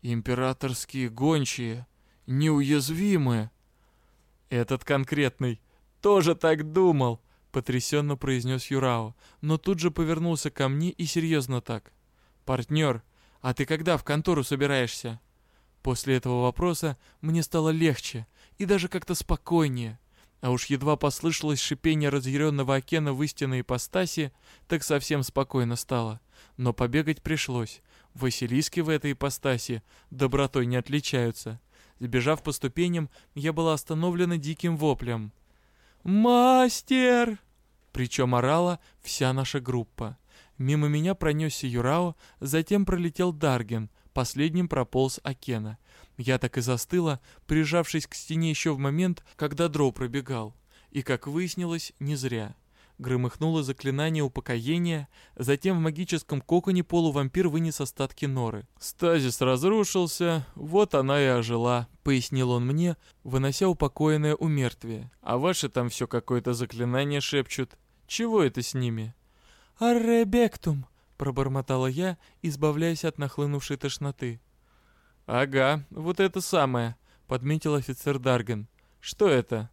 Speaker 1: «Императорские гончие неуязвимы!» Этот конкретный тоже так думал, потрясенно произнес Юрао, но тут же повернулся ко мне и серьезно так. «Партнер, а ты когда в контору собираешься?» После этого вопроса мне стало легче и даже как-то спокойнее. А уж едва послышалось шипение разъяренного окена в истинной ипостаси, так совсем спокойно стало. Но побегать пришлось. Василиски в этой ипостаси добротой не отличаются. Сбежав по ступеням, я была остановлена диким воплем. «Мастер!» Причем орала вся наша группа. Мимо меня пронесся Юрао, затем пролетел Дарген, последним прополз Акена. Я так и застыла, прижавшись к стене еще в момент, когда Дроу пробегал. И, как выяснилось, не зря. Громыхнуло заклинание упокоения, затем в магическом коконе полувампир вынес остатки норы. «Стазис разрушился, вот она и ожила», — пояснил он мне, вынося упокоенное умертвие. «А ваши там все какое-то заклинание шепчут. Чего это с ними?» «Арребектум», — пробормотала я, избавляясь от нахлынувшей тошноты. «Ага, вот это самое», — подметил офицер Дарген. «Что это?»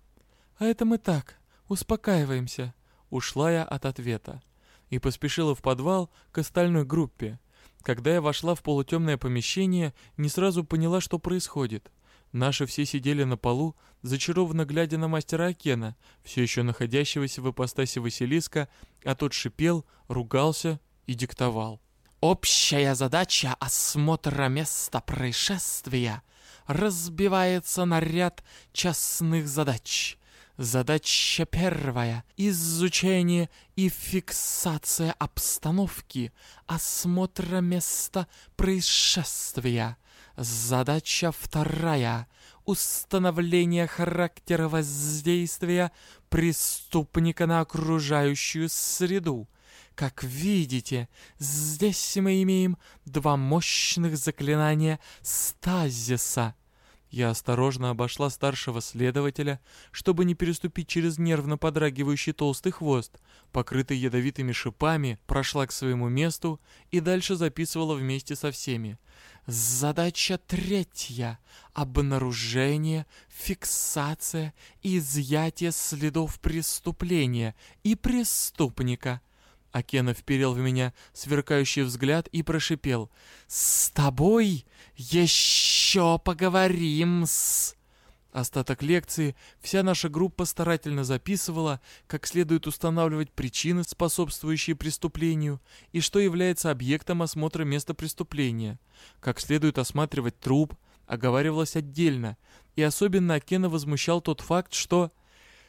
Speaker 1: «А это мы так, успокаиваемся», — ушла я от ответа. И поспешила в подвал к остальной группе. Когда я вошла в полутемное помещение, не сразу поняла, что происходит. Наши все сидели на полу, зачарованно глядя на мастера Акена, все еще находящегося в ипостаси Василиска, а тот шипел, ругался и диктовал. «Общая задача осмотра места происшествия разбивается на ряд частных задач. Задача первая – изучение и фиксация обстановки, осмотра места происшествия. Задача вторая — установление характера воздействия преступника на окружающую среду. Как видите, здесь мы имеем два мощных заклинания стазиса. Я осторожно обошла старшего следователя, чтобы не переступить через нервно подрагивающий толстый хвост, покрытый ядовитыми шипами, прошла к своему месту и дальше записывала вместе со всеми — Задача третья — обнаружение, фиксация и изъятие следов преступления и преступника. Акена вперил в меня сверкающий взгляд и прошипел. «С тобой еще поговорим-с!» Остаток лекции вся наша группа старательно записывала, как следует устанавливать причины, способствующие преступлению, и что является объектом осмотра места преступления, как следует осматривать труп, оговаривалось отдельно, и особенно Акена возмущал тот факт, что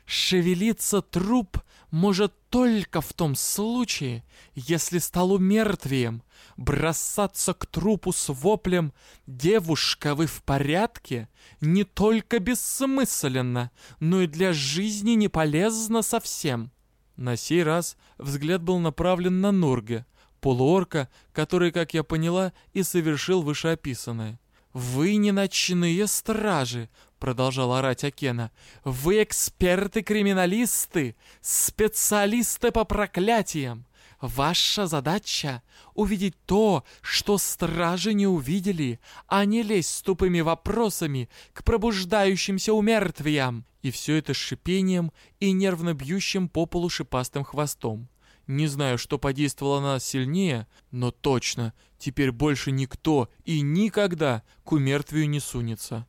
Speaker 1: «шевелиться труп может только в том случае, если стал умертвием. Бросаться к трупу с воплем «Девушка, вы в порядке?» не только бессмысленно, но и для жизни не полезно совсем. На сей раз взгляд был направлен на Норге, полуорка, который, как я поняла, и совершил вышеописанное. «Вы не ночные стражи, продолжал орать Акена. «Вы эксперты-криминалисты, специалисты по проклятиям. Ваша задача — увидеть то, что стражи не увидели, а не лезть с тупыми вопросами к пробуждающимся умертвиям». И все это с шипением и нервно бьющим по полу шипастым хвостом. Не знаю, что подействовало на нас сильнее, но точно, теперь больше никто и никогда к умертвию не сунется.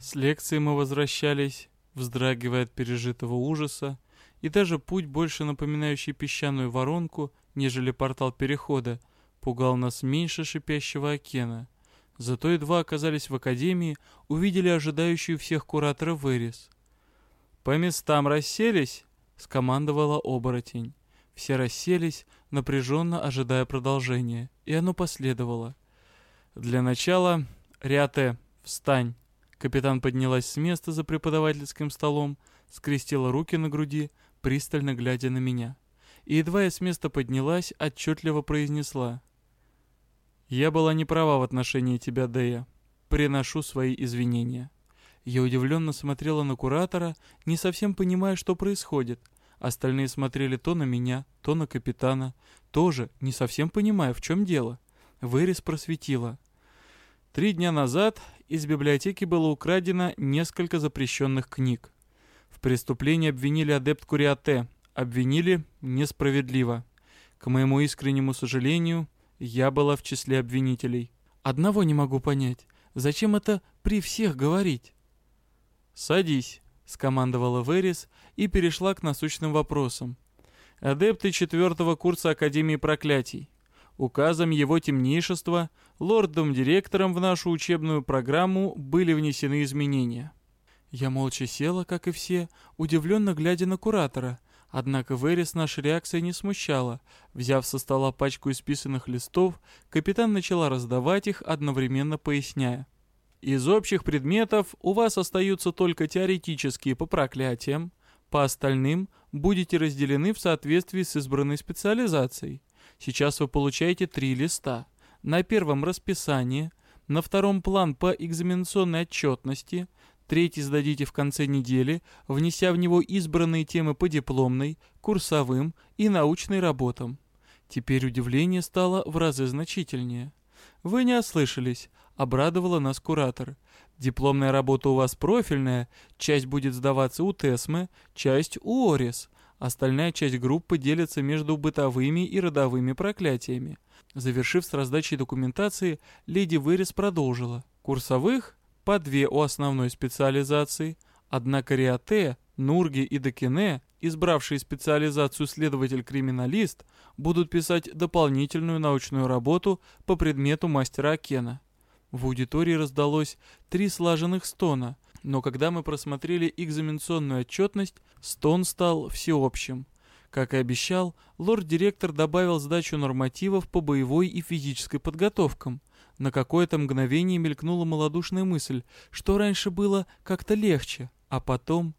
Speaker 1: С лекции мы возвращались, вздрагивая от пережитого ужаса, и даже путь, больше напоминающий песчаную воронку, нежели портал перехода, пугал нас меньше шипящего окена. Зато едва оказались в академии, увидели ожидающую всех куратора Вырис. «По местам расселись?» — скомандовала оборотень. Все расселись, напряженно ожидая продолжения, и оно последовало. «Для начала, Риате, встань!» Капитан поднялась с места за преподавательским столом, скрестила руки на груди, пристально глядя на меня. И едва я с места поднялась, отчетливо произнесла. «Я была не права в отношении тебя, Дея. Приношу свои извинения». Я удивленно смотрела на куратора, не совсем понимая, что происходит. Остальные смотрели то на меня, то на капитана, тоже не совсем понимая, в чем дело. Вырез просветила. Три дня назад из библиотеки было украдено несколько запрещенных книг. В преступлении обвинили адепт Куриате, обвинили несправедливо. К моему искреннему сожалению, я была в числе обвинителей. Одного не могу понять, зачем это при всех говорить? «Садись», — скомандовала Верис и перешла к насущным вопросам. «Адепты четвертого курса Академии проклятий. Указом его темнейшества, лордом-директором в нашу учебную программу были внесены изменения. Я молча села, как и все, удивленно глядя на куратора, однако Верес наша реакция не смущала. Взяв со стола пачку исписанных листов, капитан начала раздавать их, одновременно поясняя. Из общих предметов у вас остаются только теоретические по проклятиям, по остальным будете разделены в соответствии с избранной специализацией. Сейчас вы получаете три листа. На первом расписание, на втором план по экзаменационной отчетности, третий сдадите в конце недели, внеся в него избранные темы по дипломной, курсовым и научной работам. Теперь удивление стало в разы значительнее. Вы не ослышались, обрадовала нас куратор. Дипломная работа у вас профильная, часть будет сдаваться у Тесмы, часть у Орис. Остальная часть группы делится между бытовыми и родовыми проклятиями. Завершив с раздачей документации, леди Вырис продолжила. Курсовых по две у основной специализации, однако Риате, Нурги и Докине, избравшие специализацию следователь-криминалист, будут писать дополнительную научную работу по предмету мастера Акена. В аудитории раздалось три слаженных стона – но когда мы просмотрели экзаменационную отчетность, стон стал всеобщим. Как и обещал, лорд-директор добавил сдачу нормативов по боевой и физической подготовкам. На какое-то мгновение мелькнула малодушная мысль, что раньше было как-то легче, а потом...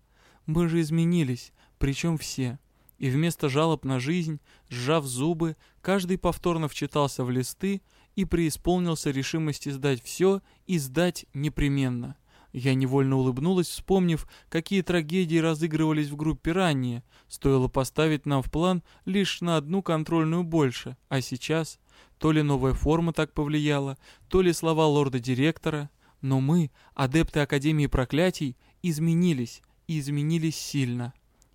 Speaker 1: Мы же изменились, причем все. И вместо жалоб на жизнь, сжав зубы, каждый повторно вчитался в листы и преисполнился решимости сдать все и сдать непременно. Я невольно улыбнулась, вспомнив, какие трагедии разыгрывались в группе ранее. Стоило поставить нам в план лишь на одну контрольную больше. А сейчас то ли новая форма так повлияла, то ли слова лорда-директора. Но мы, адепты Академии Проклятий, изменились, и изменились сильно.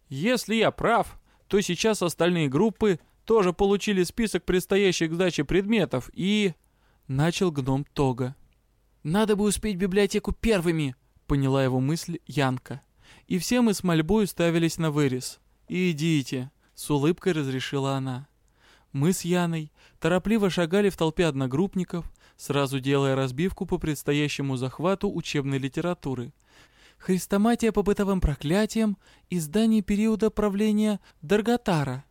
Speaker 1: Если я прав, то сейчас остальные группы тоже получили список предстоящих сдачи предметов и... Начал гном Тога. «Надо бы успеть библиотеку первыми!» поняла его мысль Янка. И все мы с мольбой уставились на вырез. «Идите», — с улыбкой разрешила она. Мы с Яной торопливо шагали в толпе одногруппников, сразу делая разбивку по предстоящему захвату учебной литературы. «Хрестоматия по бытовым проклятиям. Издание периода правления Даргатара».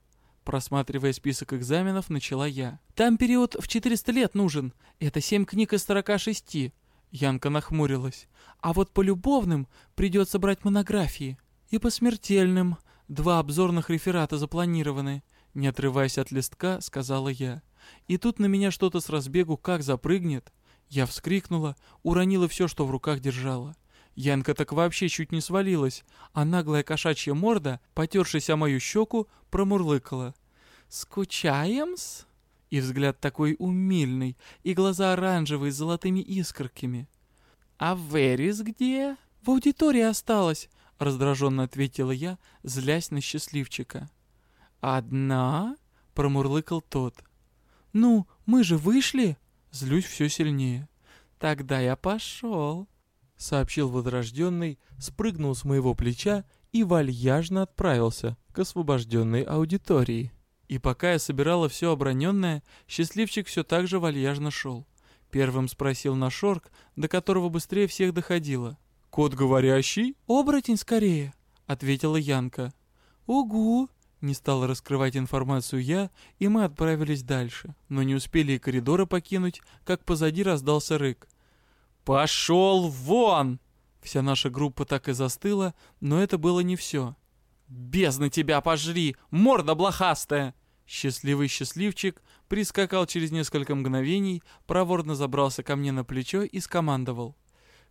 Speaker 1: Просматривая список экзаменов, начала я. «Там период в 400 лет нужен. Это 7 книг из 46. Янка нахмурилась. «А вот по любовным придется брать монографии. И по смертельным. Два обзорных реферата запланированы». Не отрываясь от листка, сказала я. И тут на меня что-то с разбегу как запрыгнет. Я вскрикнула, уронила все, что в руках держала. Янка так вообще чуть не свалилась, а наглая кошачья морда, потершись о мою щеку, промурлыкала. «Скучаем-с?» И взгляд такой умильный, и глаза оранжевые с золотыми искорками. «А Верис где?» «В аудитории осталась», — раздраженно ответила я, злясь на счастливчика. «Одна?» — промурлыкал тот. «Ну, мы же вышли!» Злюсь все сильнее. «Тогда я пошел», — сообщил возрожденный, спрыгнул с моего плеча и вальяжно отправился к освобожденной аудитории. И пока я собирала все оброненное, счастливчик все так же вальяжно шел. Первым спросил на шорк, до которого быстрее всех доходило. «Кот говорящий?» «Оборотень скорее», — ответила Янка. «Угу», — не стала раскрывать информацию я, и мы отправились дальше. Но не успели и коридора покинуть, как позади раздался рык. «Пошел вон!» Вся наша группа так и застыла, но это было не все. «Бездна тебя пожри! Морда блохастая!» Счастливый счастливчик прискакал через несколько мгновений, проворно забрался ко мне на плечо и скомандовал.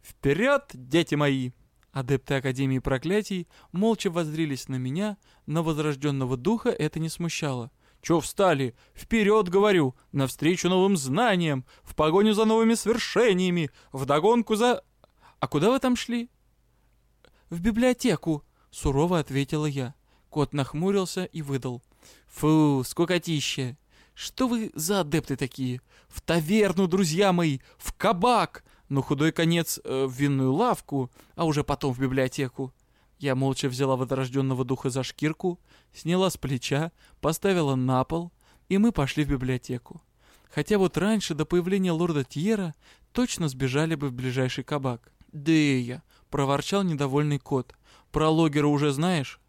Speaker 1: «Вперед, дети мои!» Адепты Академии Проклятий молча воззрились на меня, но возрожденного духа это не смущало. «Чё встали? Вперед, говорю! Навстречу новым знаниям! В погоню за новыми свершениями! В догонку за...» «А куда вы там шли?» «В библиотеку», Сурово ответила я. Кот нахмурился и выдал. «Фу, скукотища! Что вы за адепты такие? В таверну, друзья мои! В кабак! Ну, худой конец э, в винную лавку, а уже потом в библиотеку!» Я молча взяла возрожденного духа за шкирку, сняла с плеча, поставила на пол, и мы пошли в библиотеку. Хотя вот раньше, до появления лорда Тьера, точно сбежали бы в ближайший кабак. «Дэя!» — проворчал недовольный кот — про логера уже знаешь?»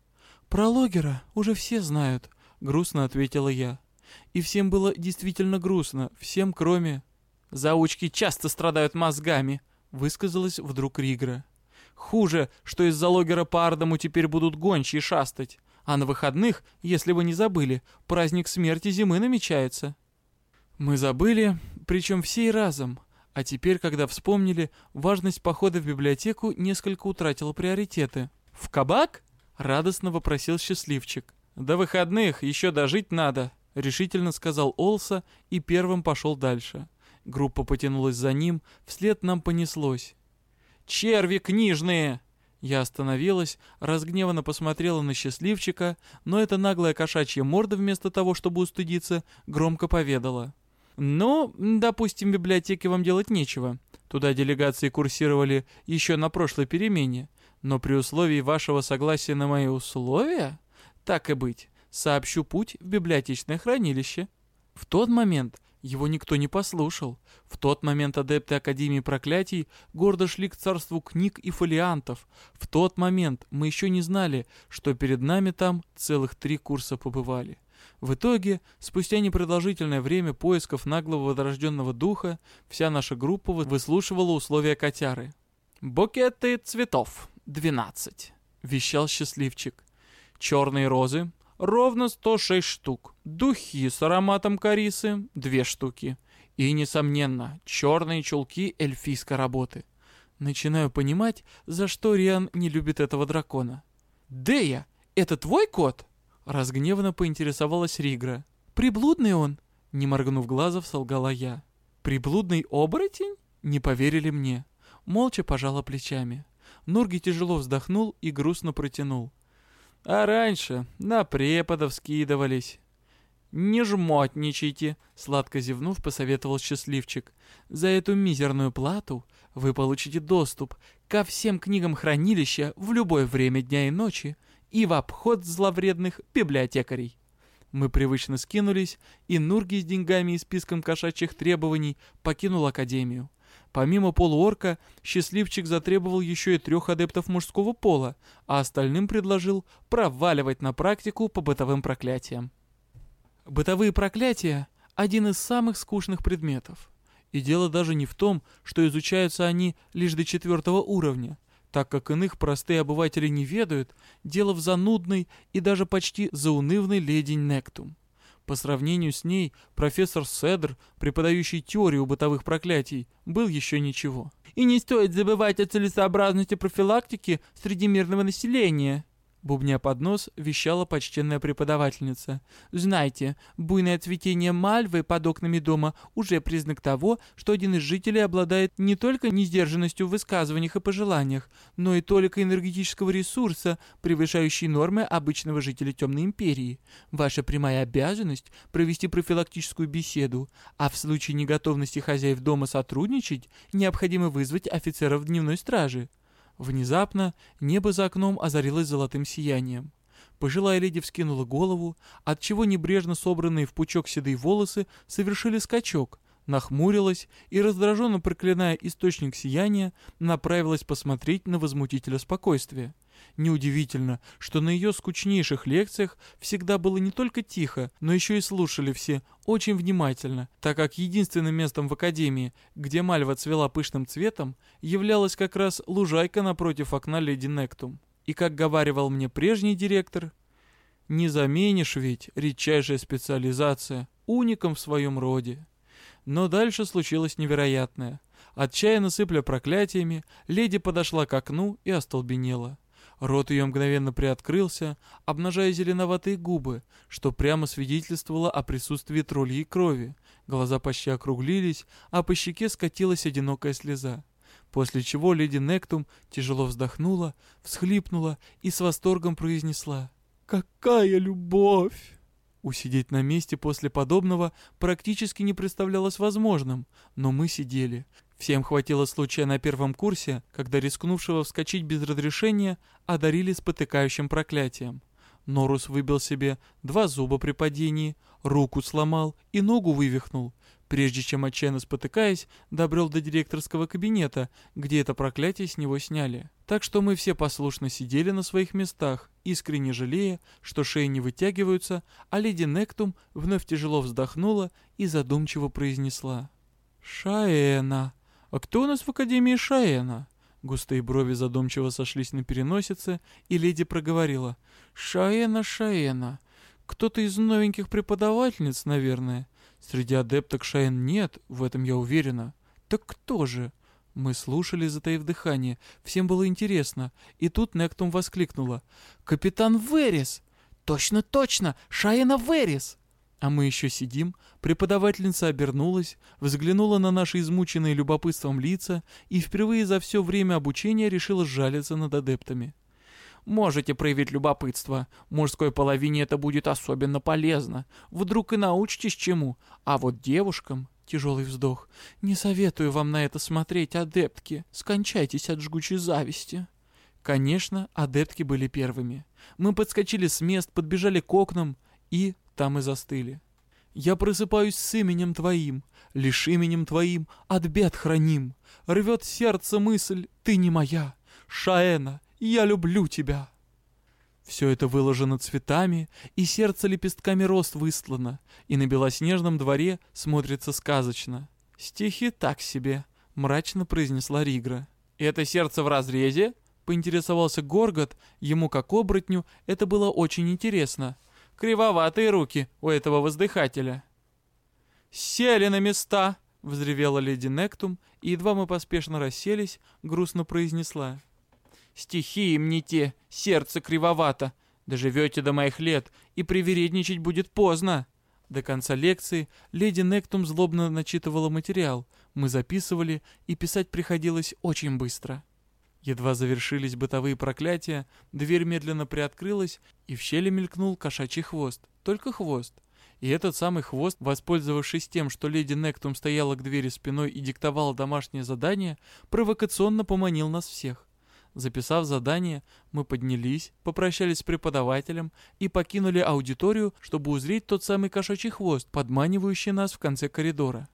Speaker 1: «Про логера уже все знают», — грустно ответила я. И всем было действительно грустно, всем кроме... «Заучки часто страдают мозгами», — высказалась вдруг Ригра. «Хуже, что из-за логера по Ардаму теперь будут гончие шастать. А на выходных, если вы не забыли, праздник смерти зимы намечается». Мы забыли, причем все разом. А теперь, когда вспомнили, важность похода в библиотеку несколько утратила приоритеты. «В кабак?» — радостно вопросил счастливчик. «До выходных еще дожить надо», — решительно сказал Олса и первым пошел дальше. Группа потянулась за ним, вслед нам понеслось. «Черви книжные!» Я остановилась, разгневанно посмотрела на счастливчика, но эта наглая кошачья морда вместо того, чтобы устыдиться, громко поведала. «Ну, допустим, в библиотеке вам делать нечего. Туда делегации курсировали еще на прошлой перемене. Но при условии вашего согласия на мои условия, так и быть, сообщу путь в библиотечное хранилище. В тот момент его никто не послушал. В тот момент адепты Академии Проклятий гордо шли к царству книг и фолиантов. В тот момент мы еще не знали, что перед нами там целых три курса побывали. В итоге, спустя непродолжительное время поисков наглого возрожденного духа, вся наша группа выслушивала условия котяры. «Букеты цветов», двенадцать», — вещал счастливчик. «Черные розы — ровно сто шесть штук. Духи с ароматом корисы — две штуки. И, несомненно, черные чулки эльфийской работы». Начинаю понимать, за что Риан не любит этого дракона. «Дея, это твой кот?» Разгневанно поинтересовалась Ригра. «Приблудный он?» Не моргнув глазов, солгала я. «Приблудный оборотень?» Не поверили мне. Молча пожала плечами. Нурги тяжело вздохнул и грустно протянул. «А раньше на преподов скидывались». «Не жмотничайте», — сладко зевнув, посоветовал счастливчик. «За эту мизерную плату вы получите доступ ко всем книгам хранилища в любое время дня и ночи и в обход зловредных библиотекарей. Мы привычно скинулись, и Нурги с деньгами и списком кошачьих требований покинул Академию. Помимо полуорка, счастливчик затребовал еще и трех адептов мужского пола, а остальным предложил проваливать на практику по бытовым проклятиям. Бытовые проклятия – один из самых скучных предметов. И дело даже не в том, что изучаются они лишь до четвертого уровня. Так как иных простые обыватели не ведают, дело в занудной и даже почти заунывной леди Нектум. По сравнению с ней, профессор Седр, преподающий теорию бытовых проклятий, был еще ничего. «И не стоит забывать о целесообразности профилактики среди мирного населения», Бубня под нос вещала почтенная преподавательница. «Знайте, буйное цветение мальвы под окнами дома уже признак того, что один из жителей обладает не только несдержанностью в высказываниях и пожеланиях, но и только энергетического ресурса, превышающий нормы обычного жителя Темной Империи. Ваша прямая обязанность – провести профилактическую беседу, а в случае неготовности хозяев дома сотрудничать, необходимо вызвать офицеров дневной стражи». Внезапно небо за окном озарилось золотым сиянием. Пожилая леди вскинула голову, отчего небрежно собранные в пучок седые волосы совершили скачок, нахмурилась и, раздраженно проклиная источник сияния, направилась посмотреть на возмутителя спокойствия. Неудивительно, что на ее скучнейших лекциях всегда было не только тихо, но еще и слушали все очень внимательно, так как единственным местом в академии, где мальва цвела пышным цветом, являлась как раз лужайка напротив окна леди Нектум. И как говаривал мне прежний директор, «Не заменишь ведь редчайшая специализация уником в своем роде». Но дальше случилось невероятное. Отчаянно сыпля проклятиями, леди подошла к окну и остолбенела. Рот ее мгновенно приоткрылся, обнажая зеленоватые губы, что прямо свидетельствовало о присутствии троллей крови. Глаза почти округлились, а по щеке скатилась одинокая слеза. После чего леди Нектум тяжело вздохнула, всхлипнула и с восторгом произнесла «Какая любовь!» Усидеть на месте после подобного практически не представлялось возможным, но мы сидели. Всем хватило случая на первом курсе, когда рискнувшего вскочить без разрешения одарили спотыкающим проклятием. Норус выбил себе два зуба при падении, руку сломал и ногу вывихнул, прежде чем, отчаянно спотыкаясь, добрел до директорского кабинета, где это проклятие с него сняли. Так что мы все послушно сидели на своих местах, искренне жалея, что шеи не вытягиваются, а леди Нектум вновь тяжело вздохнула и задумчиво произнесла. «Шаэна! А кто у нас в Академии Шаэна?» Густые брови задумчиво сошлись на переносице, и леди проговорила. «Шаэна, Шаэна. Кто-то из новеньких преподавательниц, наверное. Среди адепток Шаэн нет, в этом я уверена. Так кто же?» Мы слушали, затаив дыхание. Всем было интересно. И тут Нектум воскликнула. «Капитан Верес!» «Точно, точно! Шаэна Верес!» А мы еще сидим, преподавательница обернулась, взглянула на наши измученные любопытством лица и впервые за все время обучения решила сжалиться над адептами. «Можете проявить любопытство. Мужской половине это будет особенно полезно. Вдруг и научитесь чему. А вот девушкам...» Тяжелый вздох. «Не советую вам на это смотреть, адептки. Скончайтесь от жгучей зависти». Конечно, адептки были первыми. Мы подскочили с мест, подбежали к окнам и там и застыли. Я просыпаюсь с именем Твоим, лишь именем Твоим от бед храним. Рвет сердце мысль, Ты не моя. Шаэна, я люблю Тебя. Все это выложено цветами, и сердце лепестками роз выстлано, и на белоснежном дворе смотрится сказочно. Стихи так себе, мрачно произнесла Ригра. «Это сердце в разрезе?» — поинтересовался Горгот, ему как оборотню это было очень интересно. Кривоватые руки у этого воздыхателя. «Сели на места!» — взревела леди Нектум, и едва мы поспешно расселись, грустно произнесла. «Стихии мне те, сердце кривовато. Доживете до моих лет, и привередничать будет поздно!» До конца лекции леди Нектум злобно начитывала материал, мы записывали, и писать приходилось очень быстро. Едва завершились бытовые проклятия, дверь медленно приоткрылась, и в щели мелькнул кошачий хвост. Только хвост. И этот самый хвост, воспользовавшись тем, что леди Нектум стояла к двери спиной и диктовала домашнее задание, провокационно поманил нас всех. Записав задание, мы поднялись, попрощались с преподавателем и покинули аудиторию, чтобы узреть тот самый кошачий хвост, подманивающий нас в конце коридора.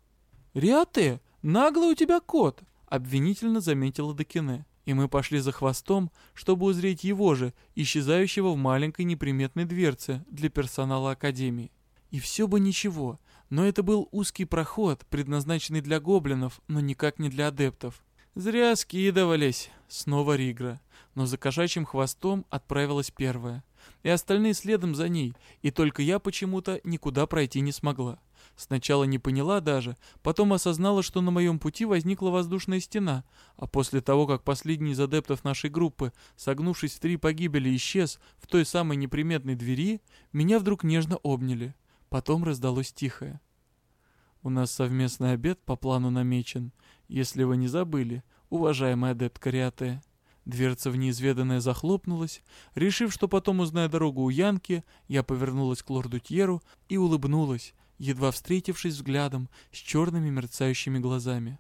Speaker 1: «Риате, наглый у тебя кот!» — обвинительно заметила Докине. И мы пошли за хвостом, чтобы узреть его же, исчезающего в маленькой неприметной дверце для персонала Академии. И все бы ничего, но это был узкий проход, предназначенный для гоблинов, но никак не для адептов. Зря скидывались. Снова Ригра. Но за кошачьим хвостом отправилась первая. И остальные следом за ней. И только я почему-то никуда пройти не смогла. Сначала не поняла даже, потом осознала, что на моем пути возникла воздушная стена, а после того, как последний из адептов нашей группы, согнувшись в три погибели, исчез в той самой неприметной двери, меня вдруг нежно обняли. Потом раздалось тихое. «У нас совместный обед по плану намечен. Если вы не забыли, уважаемый адепт Кариате. Дверца в неизведанное захлопнулась. Решив, что потом узнаю дорогу у Янки, я повернулась к лорду Тьеру и улыбнулась, едва встретившись взглядом с черными мерцающими глазами.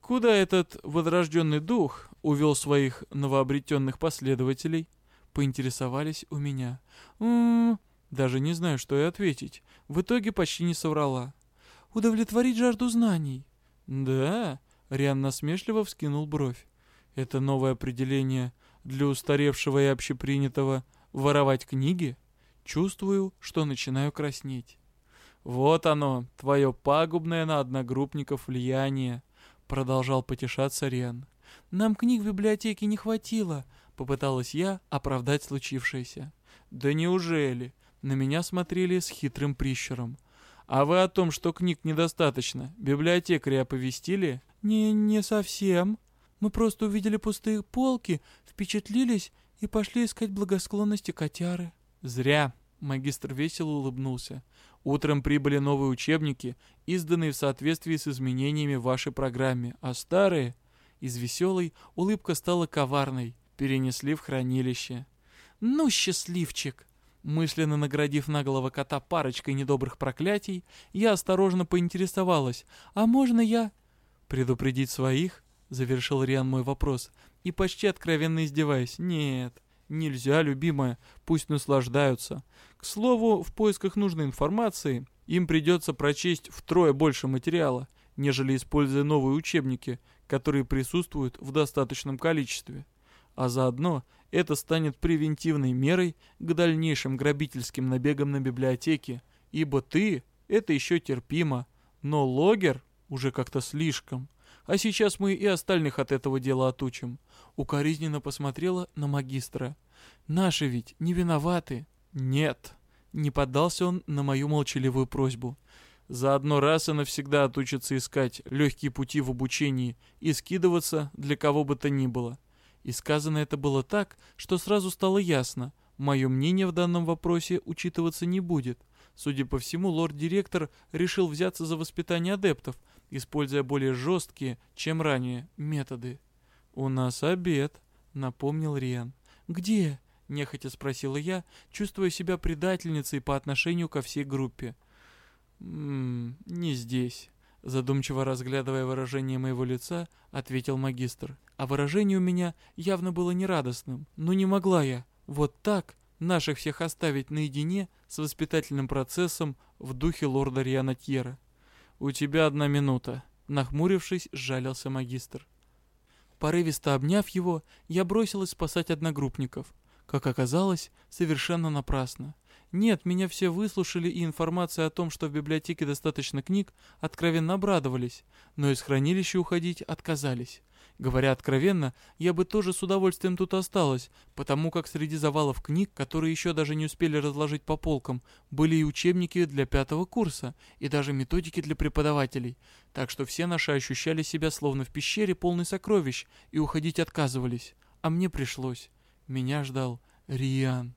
Speaker 1: Куда этот возрожденный дух увел своих новообретенных последователей? Поинтересовались у меня. М -м -м, даже не знаю, что и ответить. В итоге почти не соврала. Удовлетворить жажду знаний. «Да?» — Риан насмешливо вскинул бровь. «Это новое определение для устаревшего и общепринятого воровать книги? Чувствую, что начинаю краснеть». «Вот оно, твое пагубное на одногруппников влияние», — продолжал потешаться Риан. «Нам книг в библиотеке не хватило», — попыталась я оправдать случившееся. «Да неужели?» На меня смотрели с хитрым прищуром. А вы о том, что книг недостаточно, библиотекари оповестили? Не, не совсем. Мы просто увидели пустые полки, впечатлились и пошли искать благосклонности котяры. Зря. Магистр весело улыбнулся. Утром прибыли новые учебники, изданные в соответствии с изменениями в вашей программе, а старые... Из веселой улыбка стала коварной. Перенесли в хранилище. «Ну, счастливчик!» Мысленно наградив наглого кота парочкой недобрых проклятий, я осторожно поинтересовалась, «А можно я...» «Предупредить своих?» — завершил Риан мой вопрос, и почти откровенно издеваясь, «Нет, нельзя, любимая, пусть наслаждаются. К слову, в поисках нужной информации им придется прочесть втрое больше материала, нежели используя новые учебники, которые присутствуют в достаточном количестве. А заодно это станет превентивной мерой к дальнейшим грабительским набегам на библиотеки, ибо ты — это еще терпимо, но логер уже как-то слишком. А сейчас мы и остальных от этого дела отучим. Укоризненно посмотрела на магистра. Наши ведь не виноваты. Нет. Не поддался он на мою молчаливую просьбу. За одно раз и навсегда отучиться искать легкие пути в обучении и скидываться для кого бы то ни было. И сказано это было так, что сразу стало ясно, мое мнение в данном вопросе учитываться не будет. Судя по всему, лорд-директор решил взяться за воспитание адептов, используя более жесткие, чем ранее, методы. «У нас обед», — напомнил Риан. «Где?» — нехотя спросила я, чувствуя себя предательницей по отношению ко всей группе. «Ммм, не здесь». Задумчиво разглядывая выражение моего лица, ответил магистр. А выражение у меня явно было нерадостным. Но не могла я вот так наших всех оставить наедине с воспитательным процессом в духе лорда Риана Тьера. «У тебя одна минута», — нахмурившись, сжалился магистр. Порывисто обняв его, я бросилась спасать одногруппников. Как оказалось, совершенно напрасно. Нет, меня все выслушали, и информация о том, что в библиотеке достаточно книг, откровенно обрадовались, но из хранилища уходить отказались. Говоря откровенно, я бы тоже с удовольствием тут осталась, потому как среди завалов книг, которые еще даже не успели разложить по полкам, были и учебники для пятого курса, и даже методики для преподавателей. Так что все наши ощущали себя словно в пещере полной сокровищ и уходить отказывались. А мне пришлось. Меня ждал Риан.